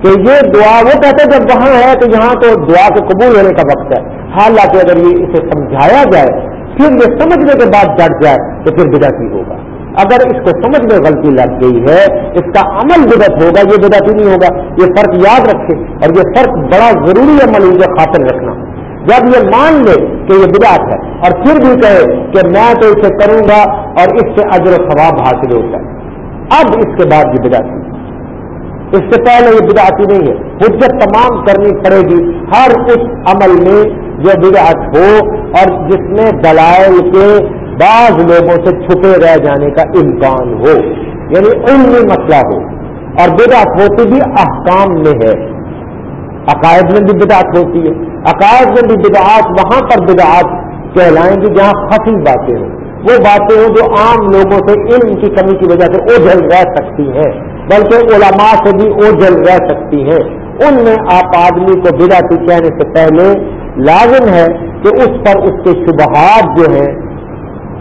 Speaker 2: کہ یہ دعا وہ کہتے جب وہاں ہے تو یہاں تو دعا کو قبول ہونے کا وقت ہے۔ حالانکہ اگر یہ اسے سمجھایا جائے، پھر یہ سمجھنے کے بعد ڈٹ جائے تو پھر بدعتی ہوگا۔ اگر اس کو سمجھ میں غلطی لگ گئی ہے، اس کا عمل بدت ہوگا، یہ بدعتی نہیں ہوگا۔ یہ فرق یاد رکھے اور یہ فرق بڑا ضروری عمل جو خاطر رکھنا۔ جب یہ مان لے کہ یہ بدعت ہے اور پھر بھی کہے کہ میں تو اسے کروں گا اور اس سے اجر و ثواب حاصل ہوتا ہے۔ اب اس کے بعد یہ بدعتی اس سے پہلے یہ بدعتی نہیں ہے۔ حجت تمام کرنی پڑے گی۔ ہر اس عمل میں جو بدعت ہو اور جس میں دلائل کے بعض لوگوں سے چھپے رہ جانے کا امکان ہو یعنی علمی مسئلہ ہو۔ اور بدعت ہوتی بھی احکام میں ہے۔ عقائد میں بھی بدعت ہوتی ہے۔ عقائد میں بھی بدعات، وہاں پر بدعات کہلائیں گی جہاں خفی باتیں ہوں۔ وہ باتیں ہوں جو عام لوگوں سے علم کی کمی کی وجہ سے اوجھل رہ سکتی ہیں، بلکہ علماء سے بھی اوجھل رہ سکتی ہیں۔ ان میں آپ آدمی کو بدعتی کہنے سے پہلے لازم ہے کہ اس پر اس کے شبہات جو ہیں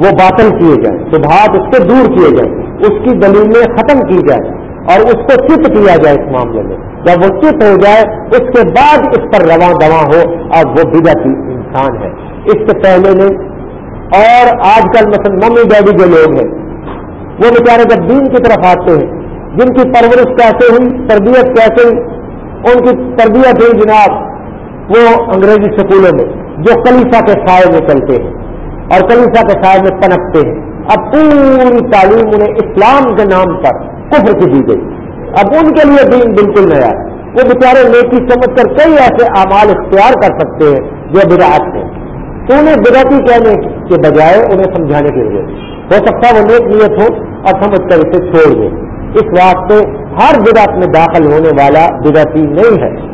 Speaker 2: وہ باطل کیے جائیں شبہات اس سے دور کیے جائیں، اس کی دلیلیں ختم کی جائیں اور اس کو چپ کیا جائے اس معاملے میں۔ جب وہ چپ ہو جائے، اس کے بعد اس پر رواں دواں ہو، اور وہ بدعتی انسان ہے۔ اس سے پہلے نے اور آج کل مثلا ممی ڈیڈی جو لوگ ہیں۔ وہ بیچارے جب دین کی طرف آتے ہیں، جن کی پرورش کیسے ہوئی، تربیت کیسے ہوئی، ان کی تربیت ہوئی جناب، وہ انگریزی سکولوں میں، جو کلیسا کے سائے میں چلتے ہیں۔ اور کلیسا کے سائے میں پنپتے ہیں۔ اب پوری تعلیم انہیں اسلام کے نام پر کفر کی دی گئی۔ اب ان کے لیے دین بالکل نیا ہے۔ وہ بیچارے نیکی سمجھ کر کئی ایسے اعمال اختیار کر سکتے ہیں جو براعت ہیں۔ تو انہیں براتی کہنے کے بجائے انہیں سمجھانے کے لیے ہو سکتا ہے وہ نیک نیت ہو اور سمجھ کر اسے چھوڑ دے۔ اس واسطے ہر بدعت میں داخل ہونے والا بدعتی نہیں ہے۔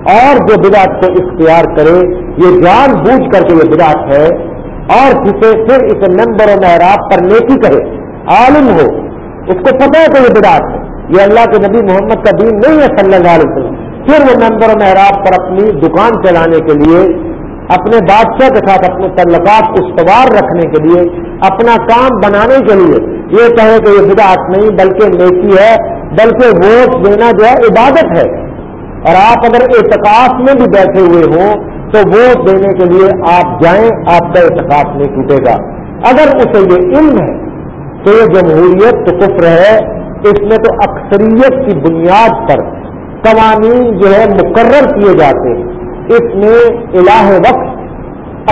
Speaker 2: اور جو بدعت کو اختیار کرے، یہ جان بوجھ کر کے یہ بدعت ہے اور جسے پھر اسے ممبر و محراب پر نیکی کرے، عالم ہو، اس کو پتا ہے کہ یہ بدعت ہے۔ یہ اللہ کے نبی محمد کا دین نہیں ہے صلی اللہ علیہ وسلم۔ پھر وہ ممبر محراب پر اپنی دکان چلانے کے لیے، اپنے بادشاہ کے ساتھ اپنے تعلقات استوار رکھنے کے لیے، اپنا کام بنانے کے لیے۔ یہ کہے کہ یہ بدعت نہیں، بلکہ نیکی ہے، بلکہ ووٹ دینا جو ہے، عبادت ہے۔ اور آپ اگر اعتکاف میں بھی بیٹھے ہوئے ہوں تو ووٹ دینے کے لیے آپ جائیں، آپ کا اعتکاف نہیں ٹوٹے گا۔ اگر اسے یہ علم ہے تو یہ جمہوریت تو کفر ہے، اس میں تو اکثریت کی بنیاد پر قوانین جو ہے مقرر کیے جاتے ہیں۔ اس میں الہ وقت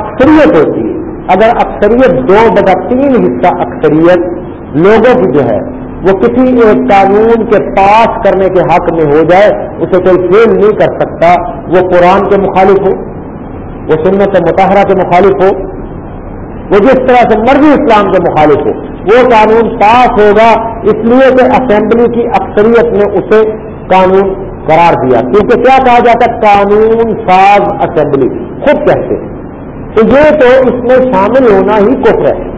Speaker 2: اکثریت ہوتی ہے۔ اگر اکثریت دو بتا تین حصہ اکثریت لوگوں کی جو ہے، وہ کسی ایک قانون کے پاس کرنے کے حق میں ہو جائے، اسے کوئی فیل نہیں کر سکتا، وہ قرآن کے مخالف ہو۔ وہ سنت متحرہ کے مخالف ہو، وہ جس طرح سے مرضی اسلام کے مخالف ہو، وہ قانون پاس ہوگا، اس لیے کہ اسمبلی کی اکثریت نے اسے قانون قرار دیا۔ کیونکہ کیا کہا جاتا ہے؟ قانون ساز اسمبلی۔ خود کہتے ہیں۔ تو یہ تو اس میں شامل ہونا ہی کفر ہے۔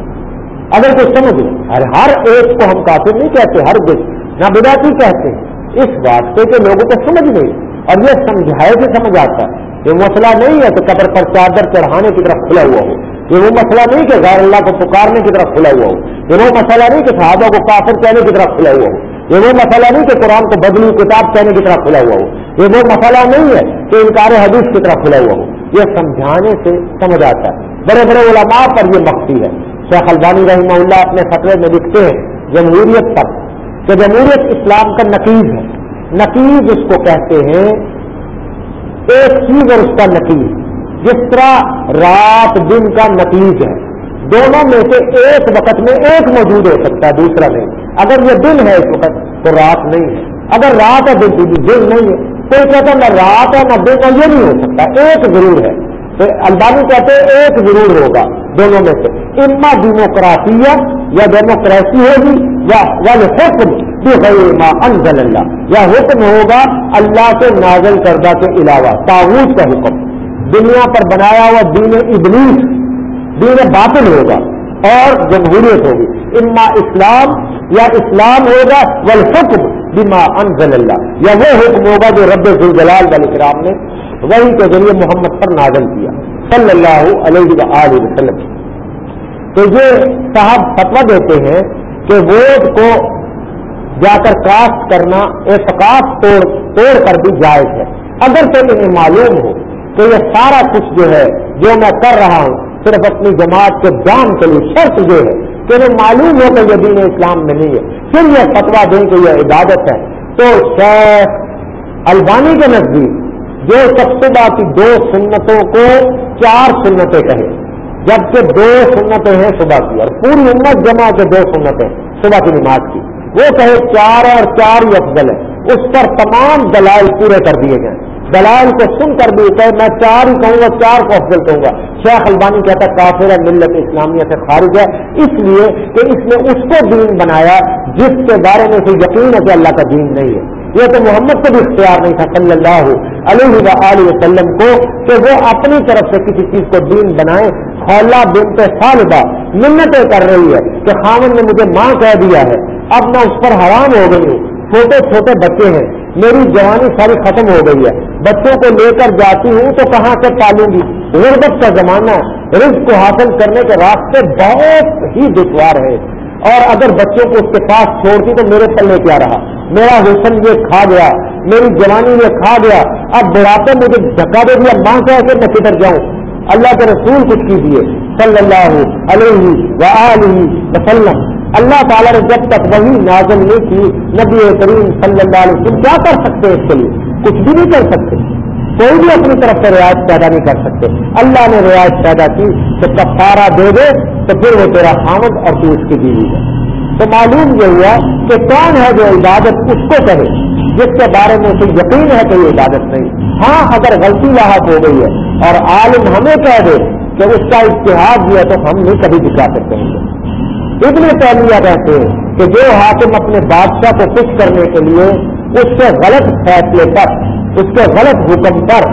Speaker 2: اگر کوئی سمجھ لیں، ہر ایک کو ہم کافر نہیں کہتے، ہر دن نہ بداتی کہتے ہیں۔ اس واسطے کے لوگوں کو سمجھ نہیں، اور یہ سمجھائے کہ سمجھ آتا ہے۔ یہ مسئلہ نہیں ہے کہ قبر پر چادر چڑھانے کی طرف کھلا ہوا ہو۔ یہ وہ مسئلہ نہیں کہ غیر اللہ کو پکارنے کی طرف کھلا ہوا ہو۔ یہ وہ مسئلہ نہیں کہ صحابہ کو کافر کہنے کی طرف کھلا ہوا ہو۔ یہ وہ مسئلہ نہیں کہ قرآن کو بدلی کتاب کہنے کی طرف کھلا ہوا ہو۔ یہ وہ مسئلہ نہیں ہے کہ انکار حدیث کی طرف کھلا ہوا ہو۔ یہ سمجھانے سے سمجھ آتا ہے۔ بڑے بڑے علماء پر یہ مختی ہے۔ شیخ البانی رحمہ اللہ اپنے خطرے میں لکھتے ہیں، جمہوریت پر، کہ جمہوریت اسلام کا نقیز ہے۔ نقیز اس کو کہتے ہیں ایک چیز اور اس کا نتیج۔ جس طرح رات دن کا نتیج ہے، دونوں میں سے ایک وقت میں ایک موجود ہو سکتا ہے، دوسرا نہیں۔ اگر یہ دن ہے اس وقت، تو رات نہیں ہے۔ اگر رات ہے دن دن نہیں ہے۔ تو کہتا نہ رات ہے نہ دن ہے، یہ نہیں ہو سکتا۔ ایک ضرور ہے۔ تو البانی کہتے ہیں ایک ضرور ہوگا، دونوں میں سے۔ اما ڈیموکراسی یا ڈیموکریسی ہوگی یا حکم انزل اللہ۔ یا حکم ہوگا اللہ سے نازل کردہ کے علاوہ، تاغوت کا حکم۔ دنیا پر بنایا ہوا دین ابلیس، دین باطل ہوگا اور جمہوریت ہوگی۔ اما اسلام، یا اسلام ہوگا ول حکم بما انزل اللہ۔ یا وہ حکم ہوگا جو رب الجلال والاکرام نے وہی کے ذریعے محمد پر نازل کیا۔ صلی اللہ علیہ وسلم۔ تو یہ صاحب فتوا دیتے ہیں کہ ووٹ کو جا کر کاسٹ کرنا اعتقاف توڑ توڑ کر بھی جائز ہے۔ اگر تو انہیں معلوم ہو کہ یہ سارا کچھ جو ہے، جو میں کر رہا ہوں، صرف اپنی جماعت کے جان کے لیے شرط یہ ہے کہ انہیں معلوم ہو کہ یہ دین اسلام میں نہیں ہے۔ پھر یہ فتوا دیں کہ یہ عبادت ہے۔ تو شیخ البانی کے نزدیک جو سب سے باقی دو سنتوں کو چار سنتیں کہے جبکہ دو سنتیں ہیں صبح کی اور پوری امت جمع کے دو سنتیں صبح کی نماز کی۔ وہ کہے چار اور چار ہی افضل ہے اس پر تمام دلائل پورے کر دیے گئے۔ دلائل کو سن کر بھی کہ میں چار ہی کہوں گا، چار کو افضل کہوں گا۔ شیخ البانی کہتا ہے کافر ملت اسلامیہ سے خارج ہے۔ اس لیے کہ اس نے اس کو دین بنایا جس کے بارے میں سے یقین ہے کہ اللہ کا دین نہیں ہے۔ یہ تو محمد کو بھی اختیار نہیں تھا، صلی اللہ علیہ و وسلم کو کہ وہ اپنی طرف سے کسی چیز کو دین بنائے۔ خولا بنت صالبہ منتیں کر رہی ہے کہ خامن نے مجھے ماں کہہ دیا ہے۔ اب میں اس پر حرام ہو گئی ہوں۔ چھوٹے چھوٹے بچے ہیں۔ میری جوانی ساری ختم ہو گئی ہے۔ بچوں کو لے کر جاتی ہوں تو کہاں سے پالوں گی؟ غربت کا زمانہ رزق کو حاصل کرنے کے راستے بہت ہی دشوار ہے اور اگر بچوں کو اس کے پاس چھوڑتی تو میرے پلے کیا رہا؟ میرا حسن یہ کھا گیا، میری جوانی یہ کھا گیا۔ اب بڑھاپے مجھے دھکا دے دیا، ماں کہ میں کدھر جاؤں؟ اللہ کے رسول کچھ کیجیے صلی اللہ علیہ وسلم۔ اللہ تعالیٰ نے جب تک وہی نازل نہیں کی، نبی کریم صلی اللہ علیہ وسلم کیا کر سکتے اس کے لیے؟ کچھ بھی نہیں کر سکتے۔ کوئی بھی اپنی طرف سے رعایت پیدا نہیں کر سکتے۔ اللہ نے رعایت پیدا کی تو کفارہ دے دے تو پھر وہ تیرا خامد اور تو اس کی بیوی ہے۔ تو معلوم یہ ہوا کہ کون ہے جو عبادت اس کو کرے جس کے بارے میں اسے یقین ہے کہ یہ عبادت نہیں۔ ہاں اگر غلطی لاحق ہو گئی ہے اور عالم ہمیں کہہ دے کہ اس کا اتحاد دیا تو ہم نہیں کبھی دکھا سکتے ہیں۔ اتنے پہلیا کہتے ہیں کہ جو حاکم اپنے بادشاہ کو خوش کرنے کے لیے اس کے غلط فیصلے پر، اس کے غلط حکم پر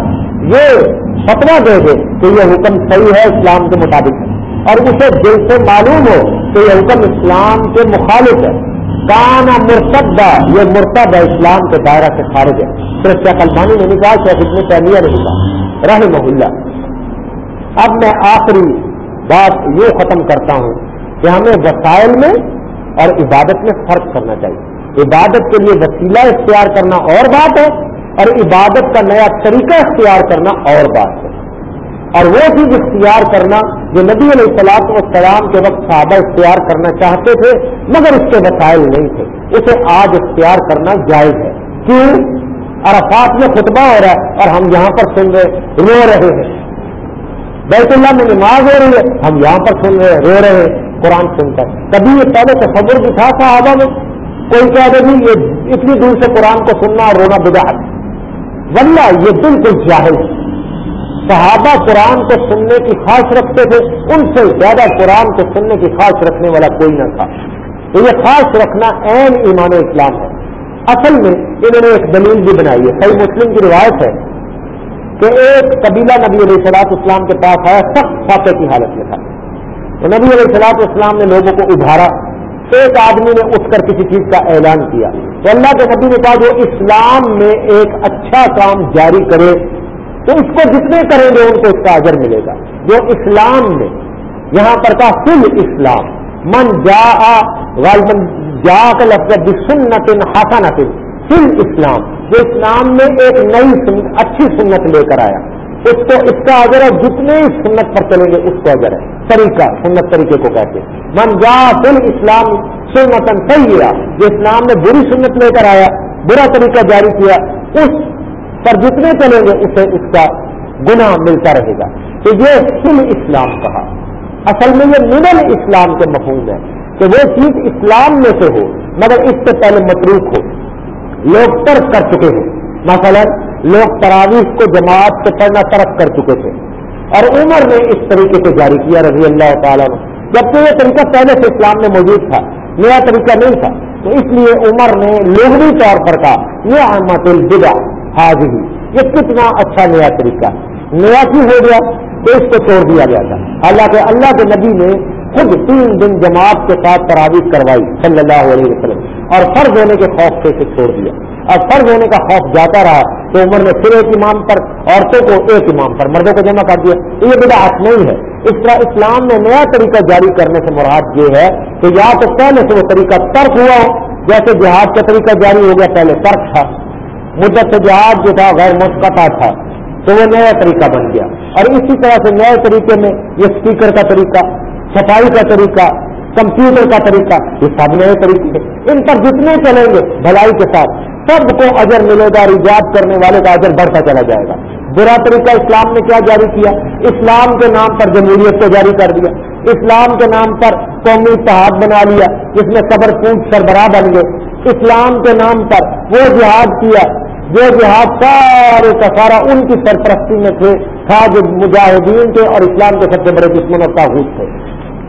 Speaker 2: یہ فتوا دے دے کہ یہ حکم صحیح ہے، اسلام کے مطابق اور اسے دل سے معلوم ہو کہ یہ حکم اسلام کے مخالف ہے۔ کانا مرتبہ یہ مرتب ہے اسلام کے دائرہ سے خارج ہے۔ صرف شیخ الفانی نے کہا، شیخ ابن پہلیا نے کہا۔ رہ محلہ اب میں آخری بات یہ ختم کرتا ہوں کہ ہمیں وسائل میں اور عبادت میں فرق کرنا چاہیے۔ عبادت کے لیے وسیلہ اختیار کرنا اور بات ہے، اور عبادت کا نیا طریقہ اختیار کرنا اور بات ہے۔ اور وہ چیز اختیار کرنا جو نبی علیہ السلام السلام کے وقت صحابہ اختیار کرنا چاہتے تھے، مگر اس کے وسائل نہیں تھے۔ اسے آج اختیار کرنا جائز ہے۔ کیوں؟ عرفات میں خطبہ ہو رہا ہے اور ہم یہاں پر سن رہے، رو رہے ہیں۔ بیت اللہ میں نماز ہو رہی ہے، ہم یہاں پر سن رہے ہیں رو رہے ہیں۔ قرآن سن کر۔ کبھی یہ پہلے تصور بھی تھا صحابہ میں، کوئی کہہ دے جی یہ اتنی دور سے قرآن کو سننا اور رونا بدا ورنہ یہ بالکل جاہل ہے۔ صحابہ قرآن کو سننے کی خواہش رکھتے تھے، ان سے زیادہ قرآن کو سننے کی خواہش رکھنے والا کوئی نہ تھا۔ تو یہ خواہش رکھنا عین ایمان اسلام ہے۔ اصل میں انہوں نے ایک دلیل بھی بنائی ہے۔ صحیح مسلم کی روایت ہے کہ ایک قبیلہ نبی علیہ صلاح اسلام کے پاس آیا، سخت فاقے کی حالت میں تھا۔ تو نبی علیہ صلاح اسلام نے لوگوں کو ابھارا۔ ایک آدمی نے اٹھ کر کسی چیز کا اعلان کیا۔ تو اللہ کے نبی نے کہا جو اسلام میں ایک اچھا کام جاری کرے تو اس کو جتنے کریں گے ان کو اس کا اجر ملے گا۔ جو اسلام میں، یہاں پر کا فل اسلام، من جا غالباً جا کا لفظ سنت حسنت فل اسلام۔ جو اسلام میں ایک نئی اچھی سنت لے کر آیا، اس کو، اس کا اجر ہے، جتنے سنت پر چلیں گے، اس کو اجر ہے۔ طریقہ، سنت طریقے کو کہتے ہیں۔ من جا فل اسلام سنتن صحیح جو اسلام نے بری سنت لے کر آیا، برا طریقہ جاری کیا، اس پر جتنے چلیں گے اسے اس کا گناہ ملتا رہے گا۔ تو یہ سل اسلام کہا۔ اصل میں یہ مڈل اسلام کے مفہوم ہے کہ وہ چیز اسلام میں سے ہو، مگر اس سے پہلے متروک ہو۔ لوگ ترک کر چکے ہیں۔ مثلا لوگ تراویح کو جماعت سے پڑھنا ترک کر چکے تھے۔ اور عمر نے اس طریقے سے جاری کیا رضی اللہ تعالیٰ نے جبکہ یہ طریقہ پہلے سے اسلام میں موجود تھا، نیا طریقہ نہیں تھا۔ تو اس لیے عمر نے لغوی طور پر کہا، یہ احمد البدا حاضری یہ کتنا اچھا نیا طریقہ نیا کی ہو گیا؟ تو اس کو چھوڑ دیا گیا تھا۔ اللہ کے اللہ کے نبی نے خود تین دن جماعت کے ساتھ تراویح کروائی صلی اللہ علیہ وسلم۔ اور فرض ہونے کے خوف سے اسے چھوڑ دیا۔ اور فرض ہونے کا خوف جاتا رہا تو عمر نے پھر ایک امام پر عورتوں کو ایک امام پر مردوں کو جمع کر دیا۔ یہ بڑا حق نہیں ہے۔ اس طرح اسلام میں نیا طریقہ جاری کرنے سے مراد یہ ہے کہ یا تو پہلے سے وہ طریقہ ترک ہوا ہو، جیسے جہاد کا طریقہ جاری ہو گیا، پہلے ترک تھا۔ مدت سے جہاد جو تھا غیر مسقطہ تھا، تو وہ نیا طریقہ بن گیا۔ اور اسی طرح سے نئے طریقے میں یہ اسپیکر کا طریقہ، صفائی کا طریقہ، کمپیوٹر کا طریقہ، یہ سب نئے طریقے ان پر جتنے چلیں گے بھلائی کے ساتھ، سب کو اجر ملے گا، ایجاد کرنے والے کا اجر بڑھتا چلا جائے گا۔ برا طریقہ اسلام نے کیا جاری کیا؟ اسلام کے نام پر جمہوریت کو جاری کر دیا۔ اسلام کے نام پر قومی اتحاد بنا لیا، جس میں قبر پونچھ سربراہ بن گئے۔ اسلام کے نام پر وہ جہاد کیا جو جہاد سارے کا سارا ان کی سرپرستی میں تھے تھا جو مجاہدین تھے اور اسلام کے سب سے بڑے دشمن اور تاحود تھے۔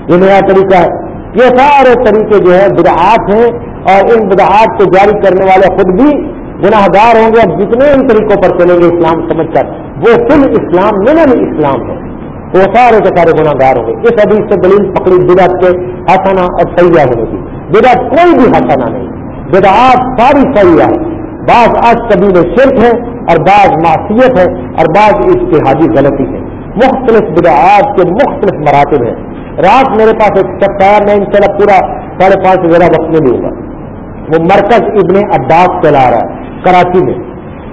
Speaker 2: یہ نیا طریقہ ہے۔ یہ سارے طریقے جو ہے بدعات ہیں اور ان بدعات کو جاری کرنے والے خود بھی گناہ گار ہوں گے۔ اب جتنے ان طریقوں پر چلیں گے اسلام سمجھ کر، وہ فل اسلام من اسلام ہے۔ وہ سارے کے سارے گناہ گار ہوں گے۔ اس حدیث سے دلیل پکڑی، بدعت کے ہسانہ اور سیاح ہونے کی۔ بدعت کوئی بھی ہسانہ نہیں۔ بدعات ساری سیاح ہے۔ بعض آج کبھی میں شرک ہے اور بعض معصیت ہے اور بعض اشتہادی غلطی ہے۔ مختلف بدعات کے مختلف مراتب ہیں۔ رات میرے پاس ایک شخص آیا، میں ان شاء اللہ پورا ساڑھے پانچ ذرا وقت میں لوں گا وہ مرکز ابن عباس چلا رہا ہے، کراچی میں۔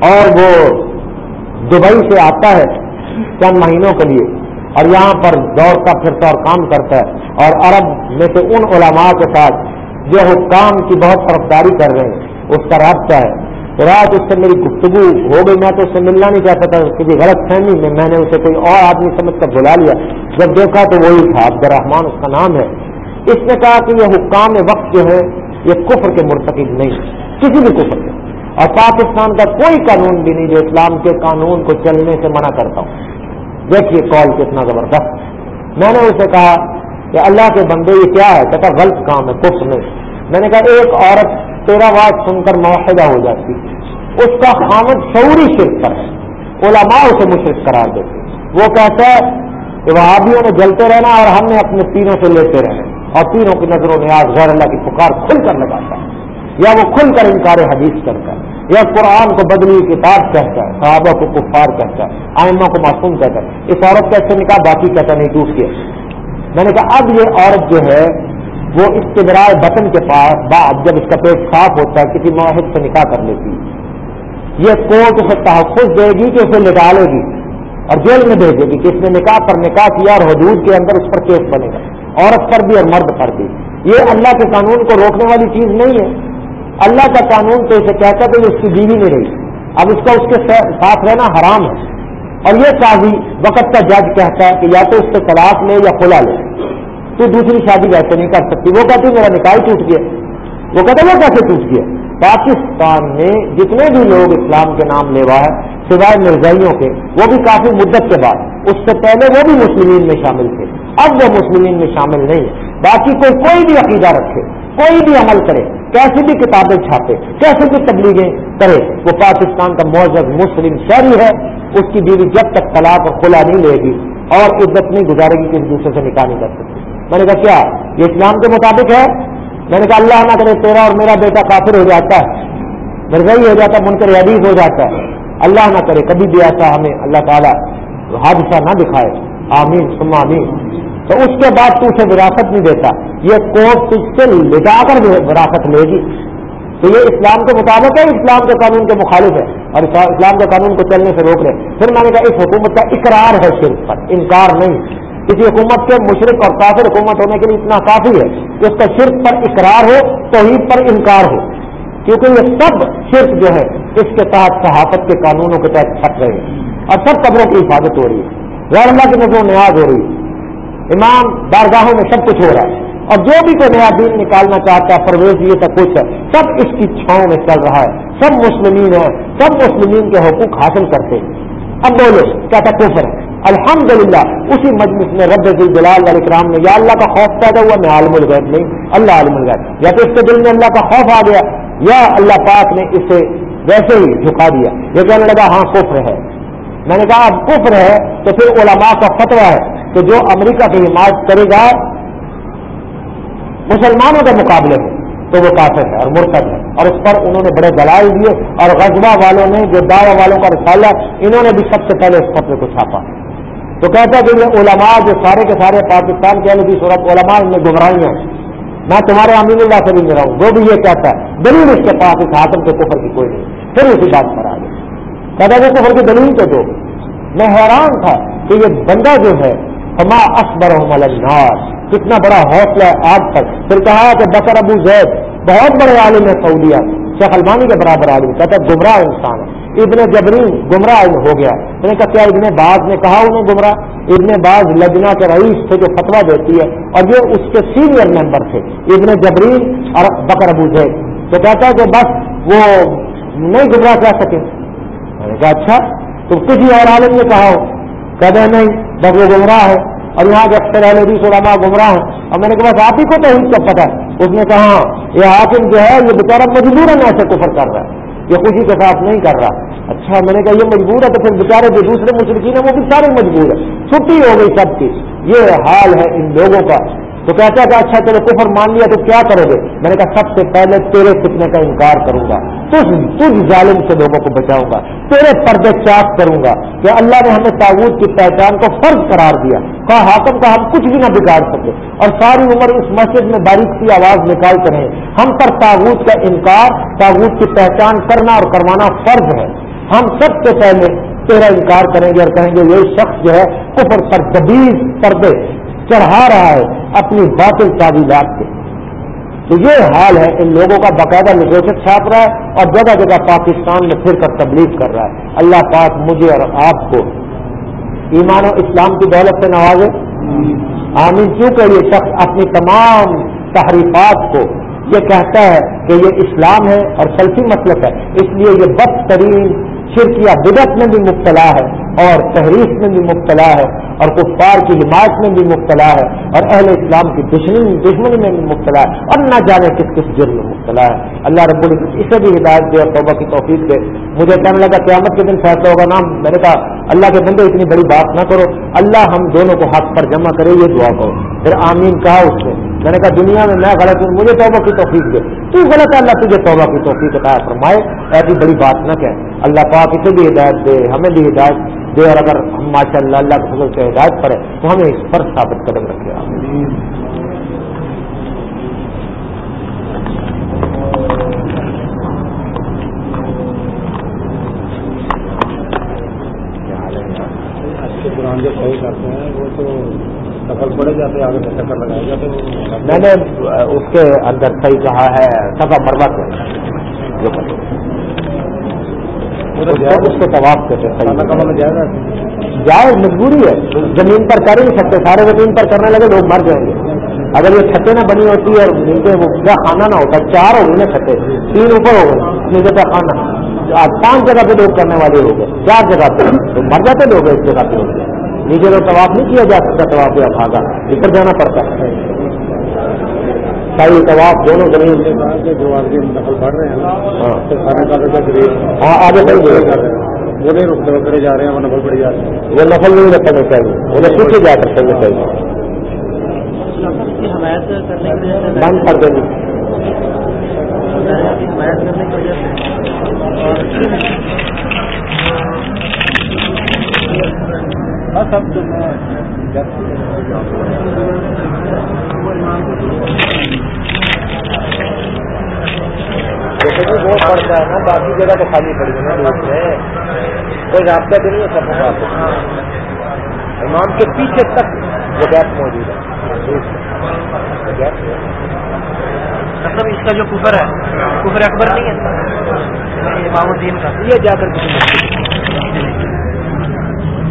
Speaker 2: اور وہ دبئی سے آتا ہے چند مہینوں کے لیے۔ اور یہاں پر دوڑتا، پھرتا اور کام کرتا ہے۔ اور عرب میں سے ان علماء کے ساتھ جو حکام کی بہت طرفداری کر رہے ہیں، اس کا رابطہ ہے۔ رات اس سے میری گفتگو ہو گئی، میں تو اس سے ملنا نہیں چاہتا تھا کسی غلط فہمی میں میں نے اسے کوئی اور آدمی سمجھ کر بلا لیا۔ جب دیکھا تو وہی تھا، عبد الرحمان اس کا نام ہے۔ اس نے کہا کہ یہ حکام وقت جو ہے، یہ کفر کے مرتکب نہیں کسی بھی کفر کے۔ اور پاکستان کا کوئی قانون بھی نہیں جو اسلام کے قانون کو چلنے سے منع کرتا ہوں دیکھیے کال کتنا زبردست۔ میں نے اسے کہا کہ اللہ کے بندے، یہ کیا ہے؟ کہتا غلط کام ہے، کفر نہیں۔ میں نے کہا ایک عورت تیرا بات سن کر معاہدہ ہو جاتی اس کا خامد شعوری شرک پر ہے۔ علماء اسے مشرق قرار دیتے وہ کہتا ہے کہ وہابیوں نے جلتے رہنا اور ہم نے اپنے تینوں سے لیتے رہنا۔ اور تینوں کی نظروں میں آج غیر اللہ کی پکار کھل کر لگاتا ہے۔ یا وہ کھل کر انکار حدیث کرتا ہے، یا قرآن کو بدلی کتاب کہتا ہے، صحابہ کو کفار کہتا ہے، آئمہ کو معصوم کہتا ہے۔ اس عورت کا ایسے نکاح باقی کہتا نہیں ٹوٹ گیا میں نے کہا، اب یہ عورت جو ہے وہ استبرائے بطن کے پاس بعد جب اس کا پیٹ صاف ہوتا ہے، کسی معاہد سے نکاح کر لیتی یہ کوٹ اسے تحفظ دے گی کہ اسے نکالے گی اور جیل میں بھیجے گی کہ اس نے نکاح پر نکاح کیا اور حدود کے اندر اس پر کیس بنے گا۔ عورت پر بھی اور مرد پر بھی۔ یہ اللہ کے قانون کو روکنے والی چیز نہیں ہے۔ اللہ کا قانون تو اسے کہتا کہ اس کی بیوی نہیں رہی۔ اب اس کا اس کے ساتھ رہنا حرام ہے۔ اور یہ قاضی وقت کا جج کہتا ہے کہ یا تو اس سے طلاق لے یا کھلا لے۔ تو دوسری شادی ویسے نہیں کر سکتی۔ وہ کہتی میرا نکاح ٹوٹ گیا۔ وہ کہتا وہ کیسے ٹوٹ گیا؟ پاکستان میں جتنے بھی لوگ اسلام کے نام لیوا ہے، سوائے مرزائیوں کے، وہ بھی کافی مدت کے بعد۔ اس سے پہلے وہ بھی مسلمین میں شامل تھے۔ اب وہ مسلمین میں شامل نہیں ہے۔ باقی کوئی کوئی بھی عقیدہ رکھے، کوئی بھی عمل کرے، کیسی بھی کتابیں چھاپے، کیسی بھی تبلیغیں کرے، وہ پاکستان کا معذر مسلم شہری ہے۔ اس کی بیوی جب تک طلاق اور کھلا نہیں لے گی اور عزت نہیں گزارے گی کسی دوسرے سے نکاح نہیں کر سکتی۔ میں نے کہا، کیا؟ یہ اسلام کے مطابق ہے؟ میں نے کہا، اللہ نہ کرے تیرا اور میرا بیٹا کافر ہو جاتا ہے مرغئی ہو جاتا ہے، منکر حدیث ہو جاتا ہے۔ اللہ نہ کرے، کبھی بھی ایسا ہمیں اللہ تعالیٰ حادثہ نہ دکھائے۔ آمین سما آمین۔ تو اس کے بعد تو اسے وراثت نہیں دیتا۔ یہ کوٹ تجھ سے لٹا کر وراثت لے گی۔ تو یہ اسلام کے مطابق ہے، اسلام کے قانون کے مخالف ہے۔ اور اسلام کے قانون کو چلنے سے روک رہے پھر میں نے کہا، اس حکومت کا اقرار ہے صرف، پر انکار نہیں۔ کسی حکومت کے مشرق اور کافر حکومت ہونے کے لیے اتنا کافی ہے کہ اس کا شرک پر اقرار ہو، توحید پر انکار ہو۔ کیونکہ یہ سب شرک جو ہے اس کے تحت صحافت کے قانونوں کے تحت چھپ رہے ہیں۔ اور سب قبروں کی حفاظت ہو رہی ہے۔ غیر اللہ کی نظر نیاز ہو رہی ہے۔ امام بارگاہوں میں سب کچھ ہو رہا ہے۔ اور جو بھی کوئی نیا دین نکالنا چاہتا ہے، پرویز یہ تک کچھ ہے۔ سب اس کی چھاؤں میں چل رہا ہے۔ سب مسلمین ہیں۔ سب مسلمین کے حقوق حاصل کرتے ہیں۔ اب بولو، کیا تھا کفر؟ ہے الحمد للہ اسی مجلس میں رب جلال علیہ کرام نے یا اللہ کا خوف پیدا ہوا، میں عالم الغیب نہیں، اللہ عالم الغیب۔ یا تو اس کے دل میں اللہ کا خوف آ گیا، یا اللہ پاک نے اسے ویسے ہی جھکا دیا۔ یہ کہنے لگا ہاں کفر ہے۔ میں نے کہا، اب کفر ہے تو پھر علماء کا فتویٰ ہے کہ جو امریکہ کی حمایت کرے گا، مسلمانوں کے مقابلے میں، تو وہ کافر ہے اور مرتب ہے۔ اور اس پر انہوں نے بڑے دلائل دیے، اور غزبہ والوں نے، جو دعوی والوں کا رسالہ، انہوں نے بھی سب سے پہلے اس فتوے کو چھاپا۔ تو کہتا ہے کہ یہ علماء جو سارے کے سارے پاکستان کے بھی صورت علماء ان میں گمراہیاں ہیں میں تمہارے امین اللہ سے بھی میرا ہوں۔ وہ بھی یہ کہتا ہے، دلیل اس کے پاس، اس حاکم کے کفر کی کوئی نہیں۔ پھر اسی بات پر آ گئے کہتا کہ کفر کی دلیل تو دو۔ میں حیران تھا کہ یہ بندہ جو ہے ہما اکبر النار۔ کتنا بڑا حوصلہ ہے آج تک۔ پھر کہا کہ بکر ابو زید، بہت بڑے عالم ہے سعودیہ شیخ البانی کے برابر عالم کہتا ہے گمراہ انسان ہے۔ ابن جبرین گمراہ ہو گیا۔ میں نے کہا، کیا ابن باز نے کہا انہیں گمراہ؟ ابن باز لجنا کے رئیس تھے جو فتوا دیتی ہے، اور یہ اس کے سینئر ممبر تھے۔ ابن جبرین اور بکر ابو زید۔ تو کہتا ہے کہ بس وہ نہیں گمراہ کہہ سکے۔ میں نے کہا اچھا تو کسی اور عالم نے کہا ہو۔ کہتے نہیں، بس وہ گمراہ ہے۔ اور یہاں کے اکثر اہل حدیث علماء گمراہ ہیں۔ اور میں نے کہا آپ ہی کو تو کا پتا ہے۔ اس نے کہا ہاں، یہ حاکم جو ہے، یہ بیچارہ مجبور ہے ایسے کفر کر رہا ہے۔ یہ خوشی کے ساتھ نہیں کر رہا۔ اچھا میں نے کہا یہ مجبور ہے تو پھر بیچارے جو دوسرے مشرقین ہیں، وہ بھی سارے مجبور ہیں۔ چھٹی ہو گئی سب کی۔ یہ حال ہے ان لوگوں کا۔ تو کہتا ہے کہ اچھا چلو کفر مان لیا تو کیا کرو گے؟ میں نے کہا سب سے پہلے تیرے فتنے کا انکار کروں گا۔ تجھ تجھ ظالم سے لوگوں کو بچاؤں گا۔ تیرے پردے چاک کروں گا۔ کہ اللہ نے ہمیں تعوت کی پہچان کو فرض قرار دیا۔ کہا، حاکم کا ہم کچھ بھی نہ بگاڑ سکے۔ اور ساری عمر اس مسجد میں باریک سی آواز نکالتے رہے۔ ہم پر تعوت کا انکار تعوت کی پہچان کرنا اور کروانا فرض ہے۔ ہم سب سے پہلے تیرا انکار کریں گے اور کہیں گے یہ شخص جو ہے، کفر پر دبیز پردے چڑھا رہا ہے اپنی باطل تعویلات سے تو یہ حال ہے ان لوگوں کا باقاعدہ نگوشت چھاپ رہا ہے اور جگہ جگہ پاکستان میں پھر کر تبلیغ کر رہا ہے۔ اللہ پاک مجھے اور آپ کو ایمان و اسلام کی دولت سے نوازے۔ آمین۔ کیونکہ یہ شخص اپنی تمام تحریفات کو یہ کہتا ہے کہ یہ اسلام ہے اور سلفی مطلب ہے۔ اس لیے یہ بدترین شرکیہ بدت میں بھی مبتلا ہے اور تحریف میں بھی مبتلا ہے اور کفار کی حمایت میں بھی مبتلا ہے اور اہل اسلام کی دشمنی دشمنی میں بھی مبتلا ہے۔ اور نہ جانے کس کس جرم میں مبتلا ہے۔ اللہ رب العزت اسے بھی ہدایت دے اور توبہ کی توفیق دے۔ مجھے کہنے لگا، قیامت کے دن فیصلہ ہوگا۔ نام میں نے کہا، اللہ کے بندے، اتنی بڑی بات نہ کرو۔ اللہ ہم دونوں کو ہاتھ پر جمع کرے، یہ دعا کرو۔ پھر آمین کہا اس نے۔ میں نے کہا، دنیا میں میں غلط ہوں، مجھے توبہ کی توفیق دے۔ تو غلط ہے، اللہ تجھے توبہ کی توفیق عطا فرمائے۔ ایسی بڑی بات نہ کہ اللہ پاک اسے بھی ہدایت دے، ہمیں بھی ہدایت دے، اور اگر ہم ماشاء اللہ اللہ کے فضل سے ہدایت کریں تو ہمیں اس پر ثابت قدم رکھے۔
Speaker 1: جو صحیح کرتے ہیں، وہ تو سفر پڑے جاتے آگے چکر لگائے جاتے
Speaker 2: میں نے اس کے اندر صحیح کہا ہے سفا مروا سے اس کو طواف سے جائز مجبوری ہے۔ زمین پر کر ہی نہیں سکتے سارے زمین پر کرنے لگے لوگ مر جائیں گے۔ اگر یہ چھتیں نہ بنی ہوتی ہے اور نیچے وہ پورا کھانا نہ ہوتا چار ہو گئی نا چھتے تین اوپر ہو گئے نیچے کا کھانا آج پانچ جگہ پہ لوگ کرنے والے ہو گئے چار جگہ پہ۔ مر جاتے لوگ اس جگہ پہ ہو گئے۔ نیچے تو طواف نہیں کیا جا سکتا طواف یا بھاگا ادھر جانا پڑتا۔ ہے ساری طواف دونوں زمین
Speaker 1: جو آدمی نقل پڑھ رہے ہیں
Speaker 2: ہاں۔ ہاں آگے بڑھ گئے۔
Speaker 1: وہ نہیں رکتے کرے جا رہے ہیں وہ نقل پڑے جا رہے ہیں
Speaker 2: وہ نفل نہیں رکھنا چاہیے۔ انہیں پیچھے جا کر چاہیے چاہیے۔ بند کر دیں گے۔
Speaker 1: بس اب تو میں
Speaker 2: وہ پڑتا ہے نا باقی جگہ تو خالی پڑی ہے نا میں کوئی رابطہ تو نہیں ہے سب امام کے پیچھے تک وہ گیپ موجود ہے
Speaker 3: مطلب اس کا جو کفر ہے، کفر اکبر نہیں ہے۔ امام الدین کا۔
Speaker 2: یہ جا کر کسی